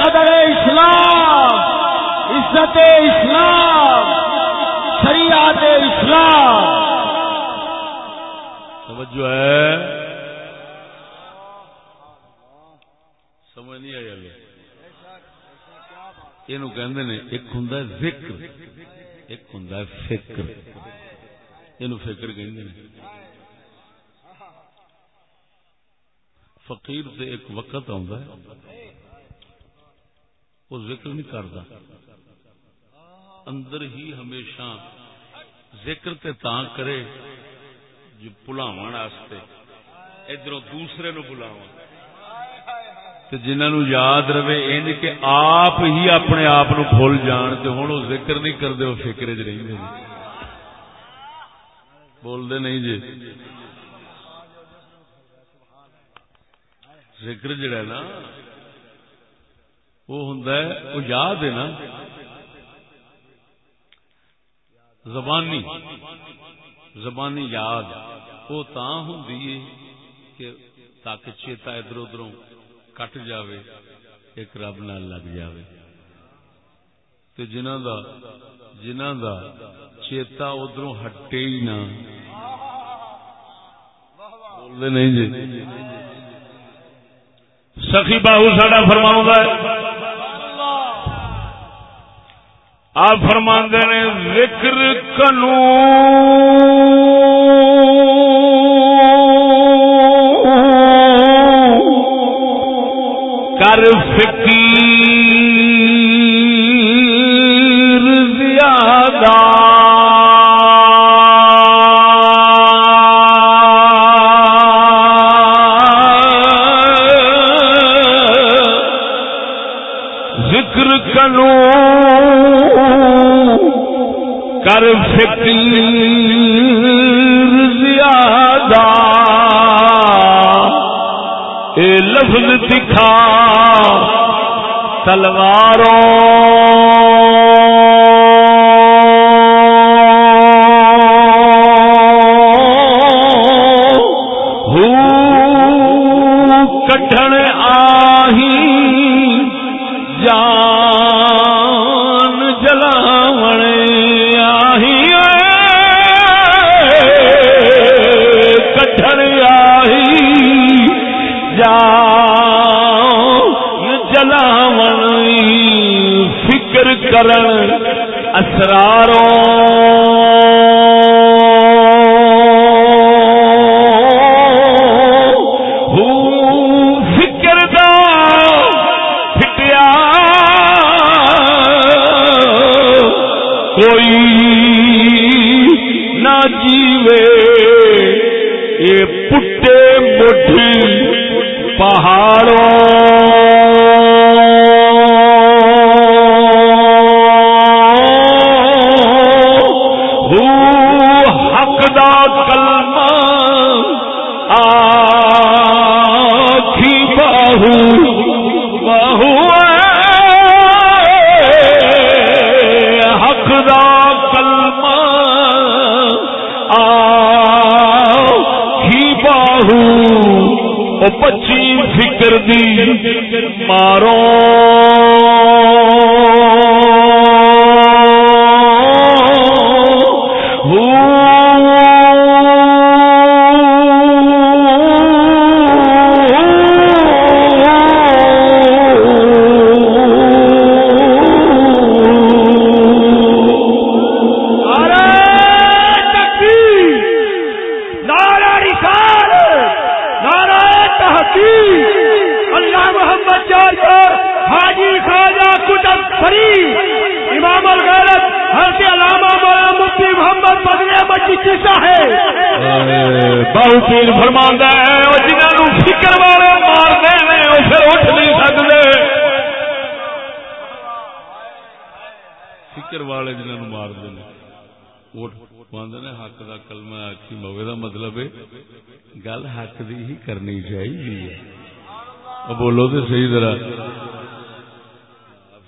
S2: قدر اسلام، عزت اسلام، شریعت اسلام۔
S1: توجہ ہے؟ سمجھ نہیں آئی یہ کہ ایک ہوں ذکر ایک ہوں فکر۔ یہ فکر کہ فقیر سے ایک وقت آتا ہے۔ وہ ذکر نہیں کرتا۔ اندر ہی ہمیشہ ذکر تے تاں کرے جو بلاو واسطے ادھر دوسرے نو بلاو جنہوں یاد رہے، ان کہ آپ ہی اپنے آپ بھول جان تو ہوں وہ ذکر نہیں کرتے، وہ فکر چ رہتے بولتے نہیں جی۔ ذکر جڑا نا وہ ہوں وہ یاد ہے نا۔ زبانی زبانی یاد، وہ تا ہوں کہ تاکہ چیتا ادھر ادھر کٹ جاوے، ایک رب نال لگ جاوے۔ تو جنہ دا جنہ دا چیتا ادھر ہٹے ہی نہ بولتے نہیں جی۔ سخی باہو ساڈا فرماؤں گا آپ فرما نے ذکر کنو کر فکر تلواروں پیر فرماندا ہے او جنہاں نو فکر والے مار دے نے او پھر اٹھ نہیں سکدے فکر والے جنہاں نو مار دے نے پاندے نے حق دا کلمہ آکھی موے دا مطلب ہے گل حق دی ہی کرنی چاہیے بولو تو صحیح ذرا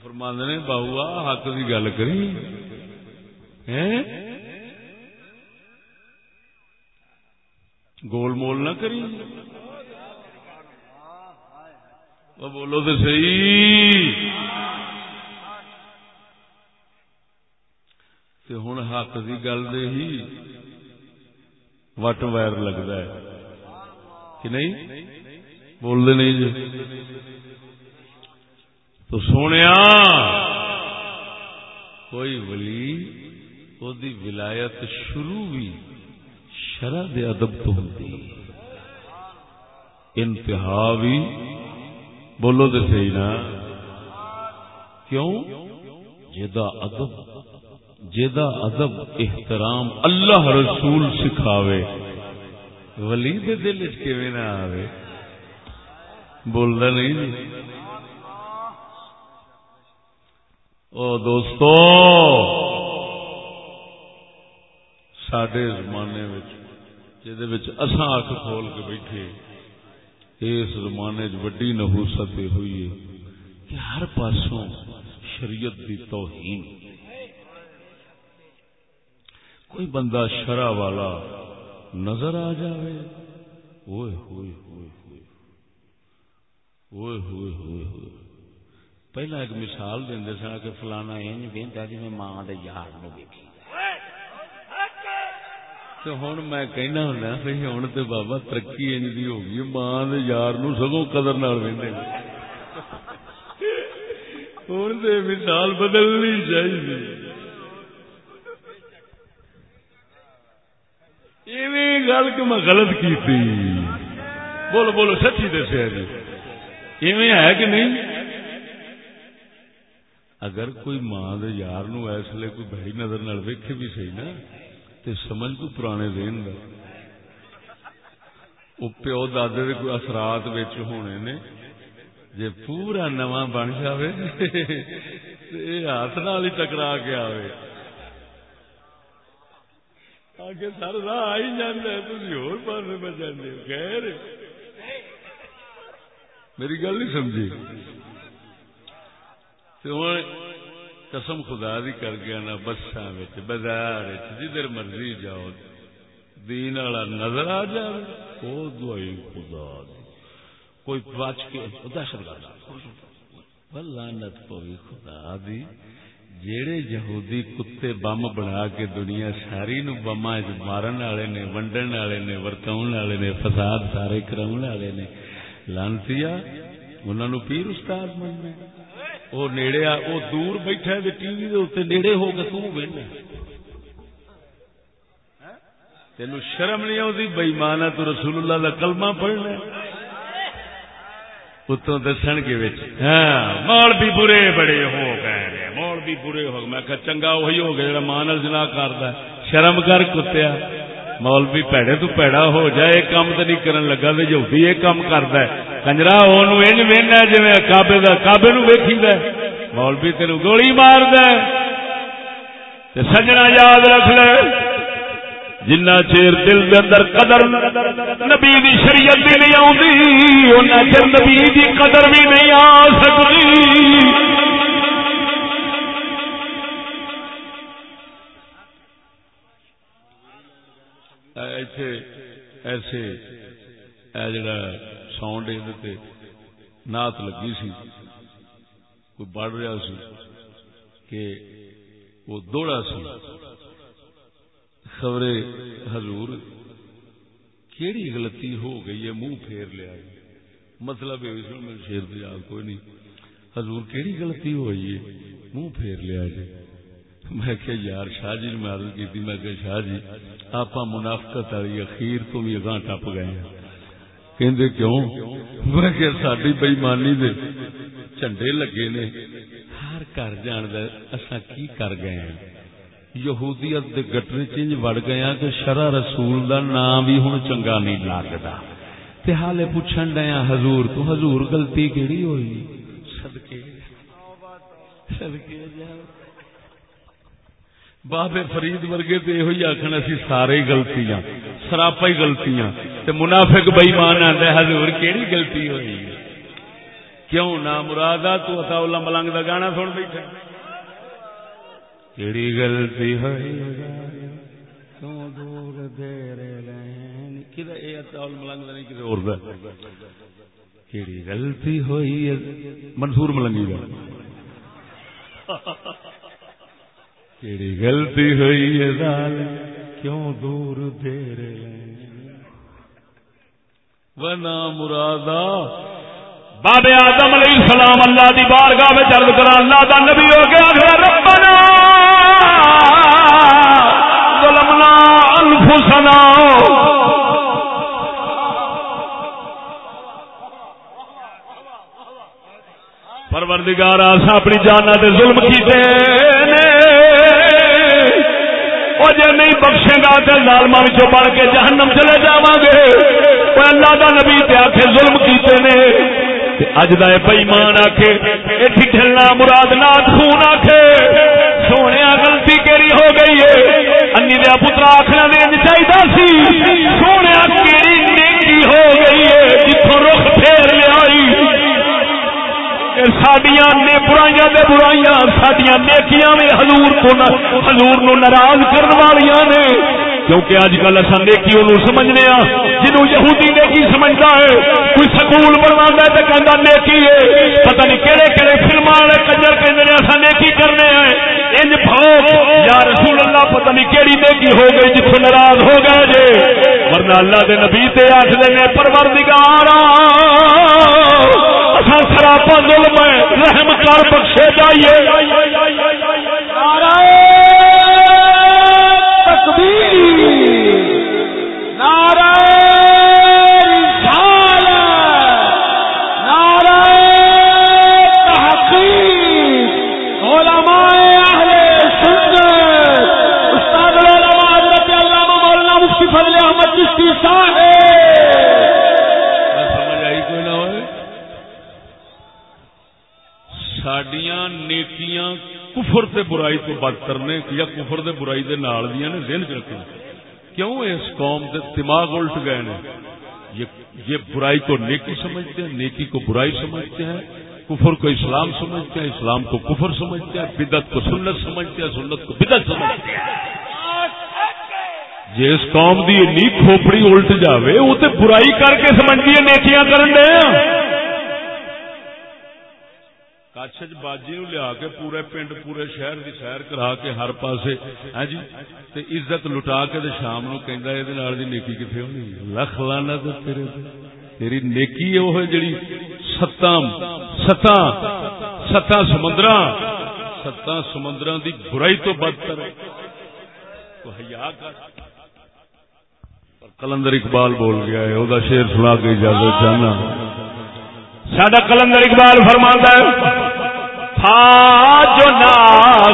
S1: فرماند نے باہوا حق کی گل کری گول مول نہ کری۔ بولو تو صحیح۔ ہوں حق کی گل دے ہی وٹ وائر لگتا ہے۔ کہ نہیں؟ بول نہیں جی۔ تو سونے کوئی ولی دی ولایت شروع بھی شرح ادب تو ہوتی انتہا بھی بولو تو صحیح نا۔ کیوں؟ جدا ادب جدا ادب، احترام اللہ رسول سکھاوے۔ ولی دے دل چ نہ آوے۔ بولنا نہیں جی۔ او دوستو سڈے زمانے اساں اک کھول کے بیٹھے۔ اس زمانے وڈی نحوست ہوئی ہے کہ ہر پاسوں شریعت دی توہین۔ کوئی بندہ شرع والا نظر آ جائے ہوئے ہوئے ہوئے ہوئے ہوئے ہوئے ہوئے۔ پہلا ایک مثال دیں سن کہ فلانا بہتا جی میں ماں دے یار نو ویکھی تو ہوں میں کہنا ہونا بھائی ہوں تو بابا ترقی انج دی ہو گئی ماں دے یار نو سگوں قدر نال وہدے ہوں تو مثال بدلنی چاہیے گل کہ میں غلط کی بولو بولو سچی دسیا جی ہے کہ نہیں اگر کوئی ماں دے یار نو اس لیے کوئی بڑی نظر نال ویکھے بھی صحیح نا تو سمجھ کو پرانے دین دا؟ وہ پیو دادے دے کوئی اثرات وچ ہونے نے۔ جے پورا نواں بن جائے ہاتھ نال ہی ٹکرا کے آئے آگے سر راہ آئی جانا تھی ہونے میں جانے خیر۔ میری گل نہیں سمجھی۔ قسم خدا دی کر گیا نا بسان بازار جدھر مرضی جاؤ، دین والا نظر آ جائے وہ دعائی خدا دی۔ کوئی بچ کے دہشت گرد لانت پوی خدا دی۔ جیڑے یہودی کتے بم بنا کے دنیا ساری نو بما مارن والے نے، ونڈن والے نے ورتاؤ والے نے، فساد سارے کراؤ والے نے، لانتی انہوں پیر استاد مننا وہ نیڑے وہ دور بیٹھا ہے ٹی وی اتنے نیڑے ہو کے تہنا تین شرم نہیں آتی بئیمان ہے تو رسول اللہ کا کلمہ پڑھنا اتوں دس گے ہاں مول بھی برے بڑے ہو گئے مول بھی برے ہو گئے میں چنگا وہی ہو گیا جا ماں جنا کرتا شرم کر کتیا مولوی پیڑے تو پیڑا ہو جائے، کام تو نہیں کرن لگا تو یہودی یہ کام کرتا ہے۔ کنجرا انج وہنا جی کابے کا کابے نو ویکھی د مولوی تین گولی مار د سجنا یاد رکھ لے جنا چیر دل دے اندر قدر نبی دی شریعت بھی نہیں آتی چیر نبی دی قدر بھی نہیں آ سکتی ایسے جڑا ساؤنڈ یہ نات لگی سی، کوئی بڑھ رہا سی کہ وہ دوڑا سی۔ خبرے حضور، کیڑی غلطی ہو گئی ہے، منہ پھیر لیا مطلب یہ میرے شیر یاد کوئی نہیں۔ حضور، کیڑی غلطی ہوئی ہے، منہ پھیر لیا جی میں کہ یار شاہ جی میں عرض کی میں کہ شاہ جی آپ منافقت والی اخیر تو بھی اگاں ٹپ گئے ہیں۔ کہ کیوں؟ میں کہ ساری بےمانی دے جھنڈے لگے نے۔ ہر گھر جان اصا کی کر گئے ہیں؟ یہودیت دے گٹر چنج وڑ گیا کہ شرع رسول دا نام بھی ہوں چنگا نہیں لگتا تے حالے پوچھن دیا حضور تو حضور غلطی کیڑی ہوئی؟ صدقے۔ صدقے بابے فرید ورگے تو یہ آخر اسی سارے غلطیاں، سراپا ہی غلطیاں، تے منافق بئیمان آتا حضور کیڑی غلطی ہوئی؟ کیوں؟ نہ مراد تو ملنگ دا گانا سن بیٹھا۔ کیڑی غلطی ہوئی؟ کیوں دور دیر اے ملنگ دا نہیں اور دا۔ کیڑی غلطی ہوئی منصور ملنگی دا۔ کیڑی غلطی ہوئی ہے دال کیوں دور دیر ونا مرادا بابے آدم علیہ السلام اللہ دی بارگاہ میں چرد کرا، اللہ دا نبی ہو گیا ربنا ظلمنا انفسنا. پروردگار، آسا اپنی جانا تے ظلم کیتے۔ وہ جی نہیں بخشے گا تو لالما چو بڑھ کے جہنم چلے جا گے۔ وہ اللہ کا نبی تے آخے ظلم کیتے نے۔ اج دا بئیمان آخے ایٹھی ٹھلنا مراد نات خون آخے سونے غلطی کیری ہو گئی ہے۔ انی دیا پترا آخنا دین چاہیے سی۔ سونے کیڑی نیکی ہو گئی ہے۔ جتوں رخ پھیر لیا سڈیا نے برائیاں دے برائیاں سڈیا نیکیاں بھی حضور کو حضور نو ناراض کرنے والیاں نے۔ کیونکہ اج کل اصا نیکی ان سمجھنے ہاں جنوں یہودی نیکی سمجھتا ہے، کوئی سکول بنوا ہے تو کہہ نیکی ہے۔ پتہ نہیں کہڑے کہڑے فلم والے کنجر کہ اصا نیکی کرنے ہیں انج بھوک، یا رسول اللہ، پتہ نہیں کیڑی نیکی ہو گئی جتوں ناراض ہو گئے جے۔ ورنہ اللہ دے نبی تے آخر نے پروردگار سراپا ظلم ہے رحم کر بخشے جائیے۔ تے برائی تو بد کرنے یا کفر دے برائی دے نال دیا نے ذہن چ رکھنا کیوں اس قوم دے دماغ الٹ گئے نے؟ یہ برائی کو نیکی سمجھتے ہیں، نیکی کو برائی سمجھتے ہیں، کفر کو اسلام سمجھتے ہیں، اسلام کو کفر سمجھتے ہیں بدت کو سنت سمجھتے ہیں، سنت کو بدت سمجھتے ہیں۔ جی اس قوم دی نی کھوپڑی الٹ جاوے، وہ تے برائی کر کے سمجھتی ہے نیکیاں کرن دے کچھ باجی نو لیا کے پورے پنڈ پورے شہر دی سیر کرا کے ہر پاسے ہاں جی تے عزت لٹا کے تے شام نو کہندا اے دے نال دی نیکی کتے ہونی لکھ لانا تیرے تیری نیکی اے وہ جڑی ستاں ستاں ستاں سمندراں ستاں سمندراں دی برائی تو بدتر تو حیا کر کلندر اقبال بول گیا ہے او دا شعر سنا کے اجازت چاہنا سڈا کلندر اقبال فرماتا ہے تھا جو نا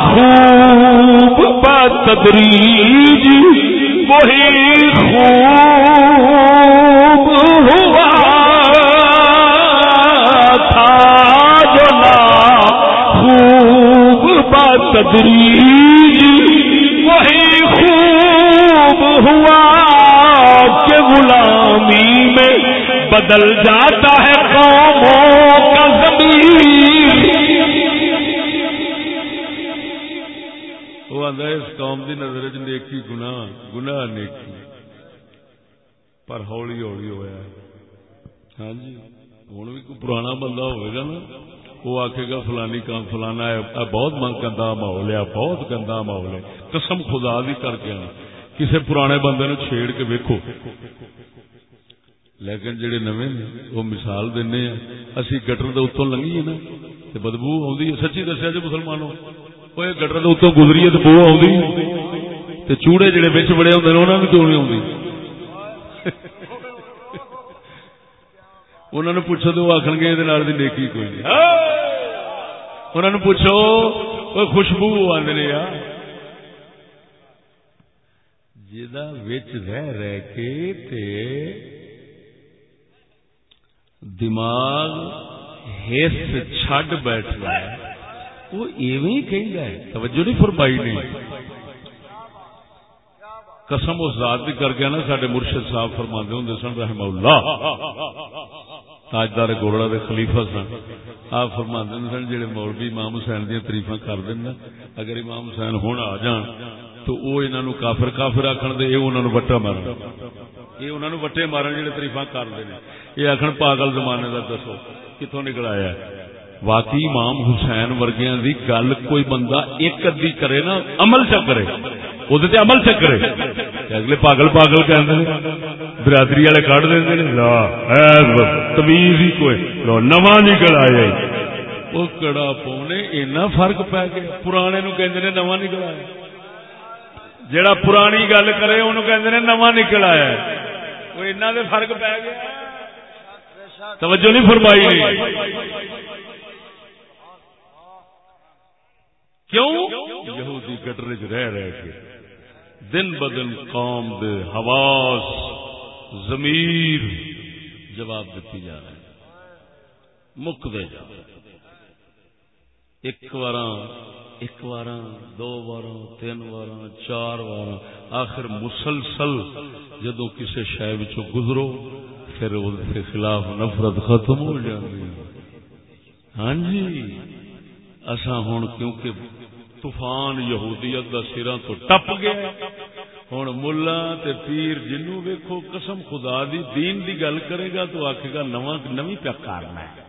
S1: خوب بتدریج وہی خوب ہوا تھا جو نا خوب بتدریج وہی خوب ہوا کہ غلامی میں بدل جاتا ہے قوموں اس قوم کی نظر چ نیکی گنا گنا نیکی۔ پر ہولی ہولی ہوا ہاں جی ہوں بھی کوئی پرانا بندہ ہوئے گا نا وہ آخے گا، فلانی کام، فلانا ہے بہت من گندا ماحول ہے بہت گندا ماحول ہے۔ قسم خدا بھی کر کے کسی پرانے بندے نو چھیڑ کے ویکو لیکن جڑے نویں نے وہ مثال دینے ہیں۔ اسی گٹر دے اتوں لنگیے نا، تے بدبو آدھی سچی دسیا جی مسلمانوں۔ وہ گٹر دے اتوں گزریے تو بو آ چوڑے جڑے بچ بڑے ہوتے ہیں انہوں نے کیوں نہیں آتی انہوں نے پوچھو تو وہ آخر گے یہ نیکی کوئی نہیں انہوں نے پوچھو وہ خوشبو آدھے یار رہ رہ کے تے دماغ ہس چھڈ بیٹھ رہا ہے وہ ایویں کہ توجہ نہیں فرمائی نہیں قسم اس ذات بھی کر گیا نا سڈے مرشد صاحب فرما ہوں سن رحم اللہ۔ تاجدار گوڑا دے خلیفہ سن۔ آپ فرما سن جہے مولوی امام حسین دیا تریفا کر دیں اگر امام حسین ہوں آ جان، تو وہ انہوں کافر کافر آخر دے یہ انہوں وٹا مارن۔ یہ انہوں نے وٹے مارن جہے تریفا کرتے ہیں یہ آخر پاگل زمانے کا دسو کتوں نکل آیا ہے؟ واقعی امام حسین ورگیا دی گل کوئی بندہ ایک ادی کرے نا، عمل چ کرے۔ وہ عمل چ کرے۔ اگلے پاگل پاگل کہ برادری والے کٹ دیں تمیز ہی کوئی۔ لو، نواں نکل آیا وہ کڑا پونے، اینا فرق پی گیا۔ پرانے نو کہ نواں نکل آیا۔ جڑا پرانی گل کرے انہوں کہ نواں نکل آیا وہ اینا دے فرق پی گیا۔ توجہ نہیں فرمائی نہیں کیوں؟ یہودی گٹر چ رہ رہ کے دن بدن قوم دے حواس، ضمیر جواب دیتی جا رہے مک دے جا۔ ایک بار ایک بار دو بار تین بار چار بار آخر مسلسل جدو کسی شہر گزرو، پھر اس کے خلاف نفرت ختم ہو جاتی ہاں جی اصا ہوں کیونکہ طوفان یہودیت دا سرا تو ٹپ گیا ہوں ملا تے پیر جنو ویکو قسم خدا دی، دین دی گل کرے گا تو آخے گا نو نو پیا کرنا ہے۔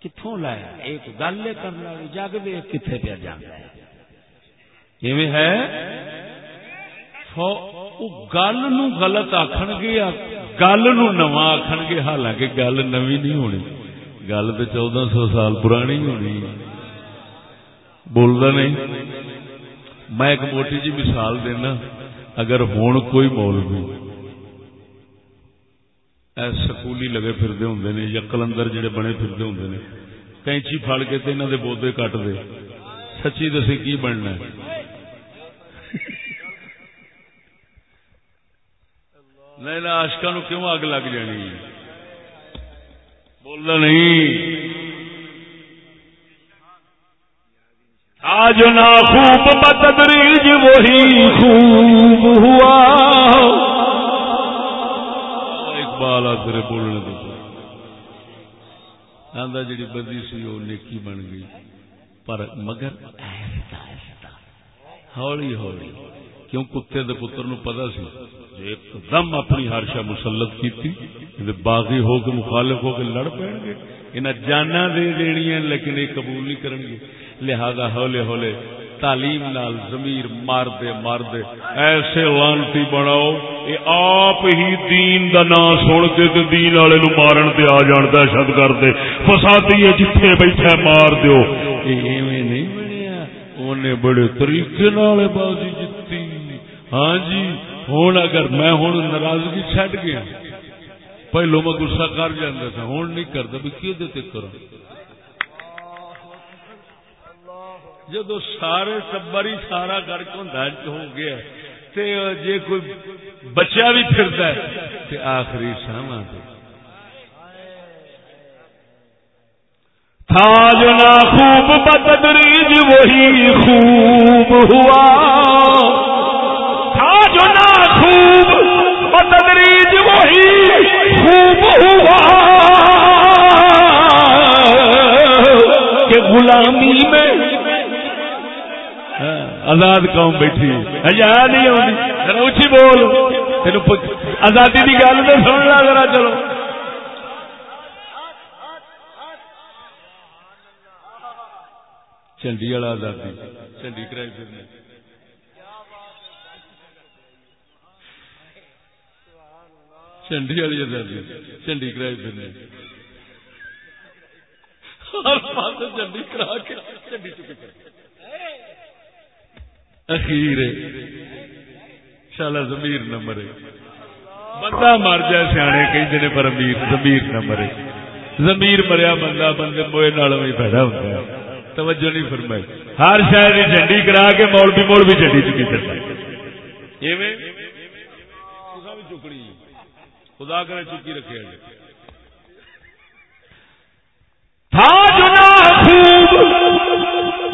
S1: کتوں لایا ایک گل کرنا جگ دے کتنے پیا جانا ہے۔ ہے؟ گل نو غلط آخن گے گل نو نو آخن گے؟ حالانکہ گل نو نہیں ہونی۔ گل تو چودہ سو سال پرانی ہونی۔ بولتا نہیں میں ایک موٹی جی مثال دینا اگر ہوں کوئی مولوی سکولی لگے پھرتے ہوں نے یا کلندر جڑے بنے پھرتے ہوں نے کینچی فل کے تو انہوں بودے کٹ دے سچی دسی کی بننا نہیں نہ آشکا نو کیوں اگ لگ جانی بولنا نہیں آج نا خوب بتدریج وہی خوب ہوا۔ اقبال آ تیرے بولنے تو آدھا جڑی بدی سی وہ نیکی بن گئی۔ پر مگر ہولی ہولی۔ کیوں کتے دے پتر نو پتا سی؟ ایک دم اپنی ہرشا مسلط کی باغی ہو کے مخالف ہو کے لڑ پڑ گے۔ انہیں جانا دے دینی لیکن یہ قبول نہیں کریں گے۔ لہذا ہولے ہولے تعلیم نال ضمیر مار دے مار دے ایسے لانتی بناؤ یہ آپ ہی دین دا نام سن کے تے دین والے نو مارن تے آ جان دہشت کر دے۔ فسادی جتھے بیٹھا مار دیو۔ ایویں نہیں بنیا، اونے بڑے طریقے نال بازی جتی ہاں جی ہن اگر میں ہن ناراضگی چھڈ گیا، پہلو میں گسا کر جانا تھا ہوں نہیں کرتا بھی کی کروں؟ جدو سارے ٹبر ہی سارا گرک ہو گیا جی کوئی بچہ بھی پھرتا ہے تو آخری ساما تھا جو نا خوب بدریج وہی خوب ہوا۔ تھا جو نا خوب بدریج وہی خوب ہوا۔ کہ غلامی میں آزاد قوم بیٹھی۔ یاد جی، نہیں آتی اچھی بول۔ تین آزادی کی گل تو سن لا ذرا چلو۔ چنڈی والا آزادی۔ چنڈی کرائی پھرنے چنڈی والی آزادی۔ چنڈی کرائی پھرنے ہر پاس چنڈی کرا کے چنڈی چکے اخیر شالا زمیر نہ مرے۔ بندہ مر جائے سیانے، کئی دن پر امیر زمیر نہ مرے۔ زمیر مریا بندہ، بندے موئے نال بھی پیدا ہوتا ہے توجہ نہیں فرمائی۔ ہر شاید جنڈی کرا کے مول بھی مول بھی جنڈی چکی چلتا چکڑی۔ خدا کرے چکی رکھے۔
S2: تھا جنا خوب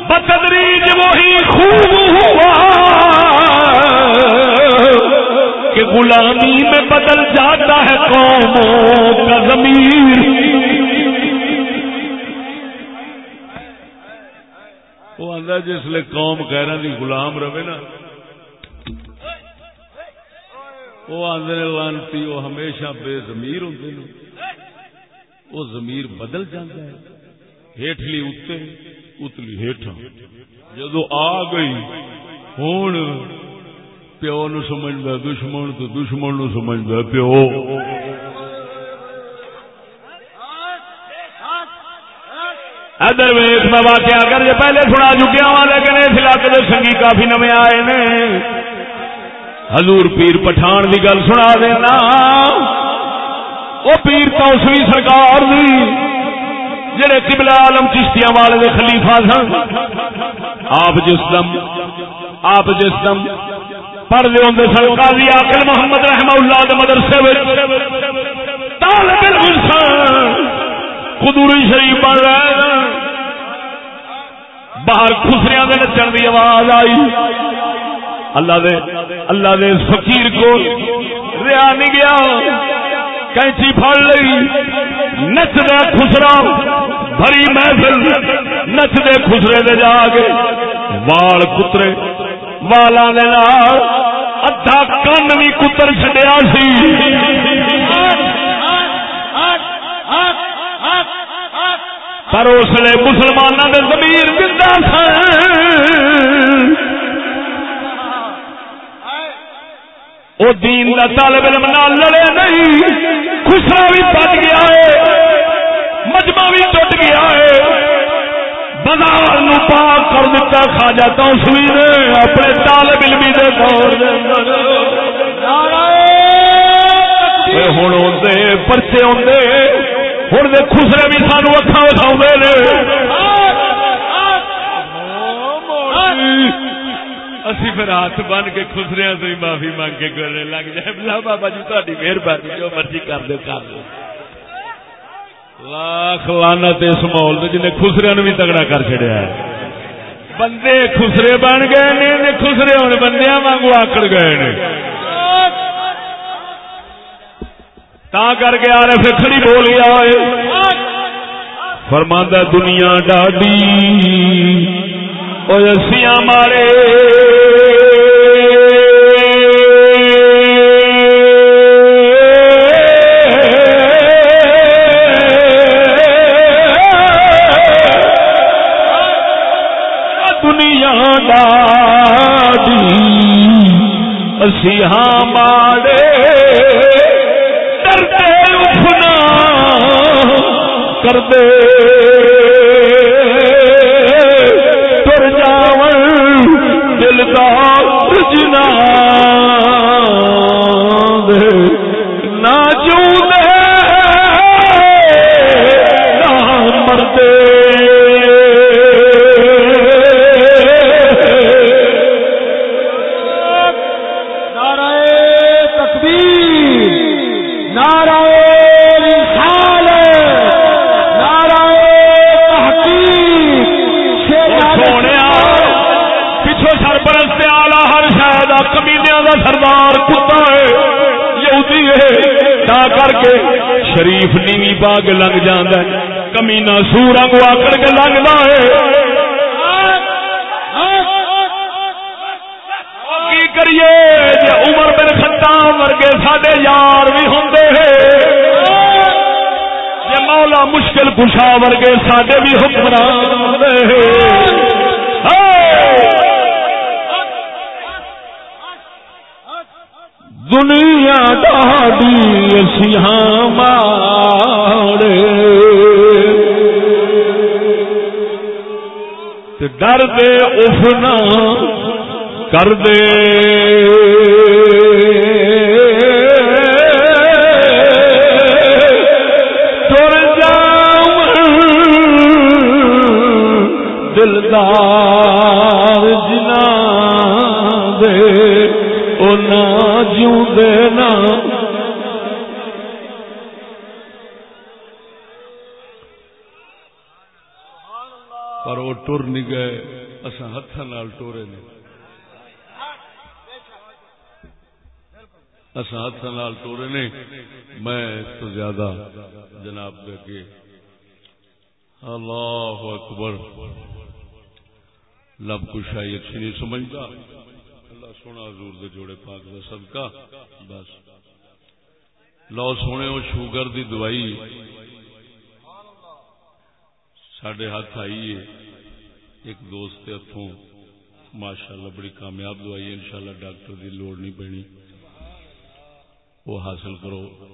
S2: بتدریج وہی خوب ہوا غلامی میں بدل جاتا ہے قوموں کا ضمیر۔
S1: وہ آدھا جس لیے قوم کہہ دی غلام رہے نا۔ وہ آدھے لانتی، وہ ہمیشہ بے زمیر ہوں وہ زمیر بدل جاتا ہے۔ ہیٹلی اتنے اتلی ہیٹا جدو آ گئی ہوں پیو نو سمجھتا دشمن تو دشمن نو سمجھتا پیو۔
S2: ادھر ویخ میں واقعہ کر جو پہلے سنا چکیا وا لیکن اس علاقے کے سنگی کافی نمے آئے نے۔ حضور پیر پٹھان کی گل سنا دینا۔ وہ پیر تو اسوی سرکار دی، جڑے قبلہ عالم چشتیاں والے دے خلیفہ سن۔ آپ جس دم، آپ جس دم پڑھ دے ہوندے سن، قاضی عاقل محمد رحمہ اللہ دے مدرسے وچ۔ طالب الانسان قدوری شریف بن رہے باہر خسریا کے نچن کی آواز آئی۔ اللہ دے اللہ دے فقیر کو ریا نہیں گیا۔ کینچی پڑ لی نچ دے خسرا، بھری محفل نچ دے خسرے دے جا کے۔ وال کترے۔ والا ادھا کن بھی کتر چڈیا سی پر اس لیے مسلمانوں کے زمیر زندہ وہ دین کا طالب علم نہ لڑے نہیں خسرا بھی بچ گیا ہے مجمع بھی ٹوٹ گیا ہے بازار نو پاک کر دیتا خاجا تو سوئی نے اپنے طالب علمی دے دور ہوں پرچے آدھے ہوں خسرے بھی سانو اکھا وکھاؤ
S1: اسی پھر ہاتھ بن کے خسریا سے معافی مانگ کے کرنے لگ جائے۔ بلا بابا جی تاری مہربانی جو مرضی کر دو کر دو لاکھ لانا اس ماحول میں جنہیں خسریا بھی تگڑا کر چڑیا ہے۔ بندے خسرے بن گئے نے خسرے ہوں بندیا واگو آکڑ گئے نے۔ تا کر کے آ رہے کھڑی بول گیا ہے فرماندہ دنیا ڈاڈی وہ مارے۔ دنیا ڈاڈی سیاح مارے کر دے۔ تر جاون دل کا جنا کمینیا کا سردار کتا ہے کر کے شریف نیوی پا کے لنگ جانا کمینا سورا کو آکڑ کے لنگتا ہے۔ کی کریے جی عمر بن خطاب ورگے سڈے یار بھی ہوں جی مولا مشکل کشا ورگے سڈے بھی حکمران دنیا ڈاڈی سیاں مارے۔ ڈر دے افنا کر دے۔ تر جا دلدار دینا پر وہ ٹر نہیں گئے اصا ہاتھ ٹورے نے۔ اصا ہاتھ ٹورے نے۔ میں تو زیادہ جناب دے کے اللہ اکبر، لب کشائی اچھی نہیں سمجھتا۔ اللہ سونا حضور دے جوڑے پاک دا صدقہ، بس۔ لو سونے وہ شوگر دی دوائی۔ سڈے ہاتھ آئی ہے۔ ایک دوست ہاتھوں ماشاء اللہ بڑی کامیاب دوائی ہے۔ انشاءاللہ ڈاکٹر دی لوڑ نہیں پینی وہ حاصل کرو،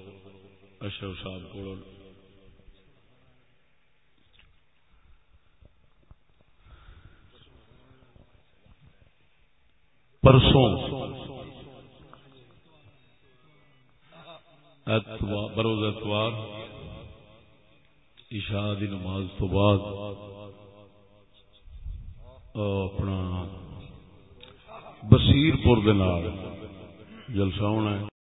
S1: اشرف صاحب کو پرسوں۔ بروز اتوار عشاء دی نماز تو بعد اپنا بصیر پور جلسہ ہونا ہے۔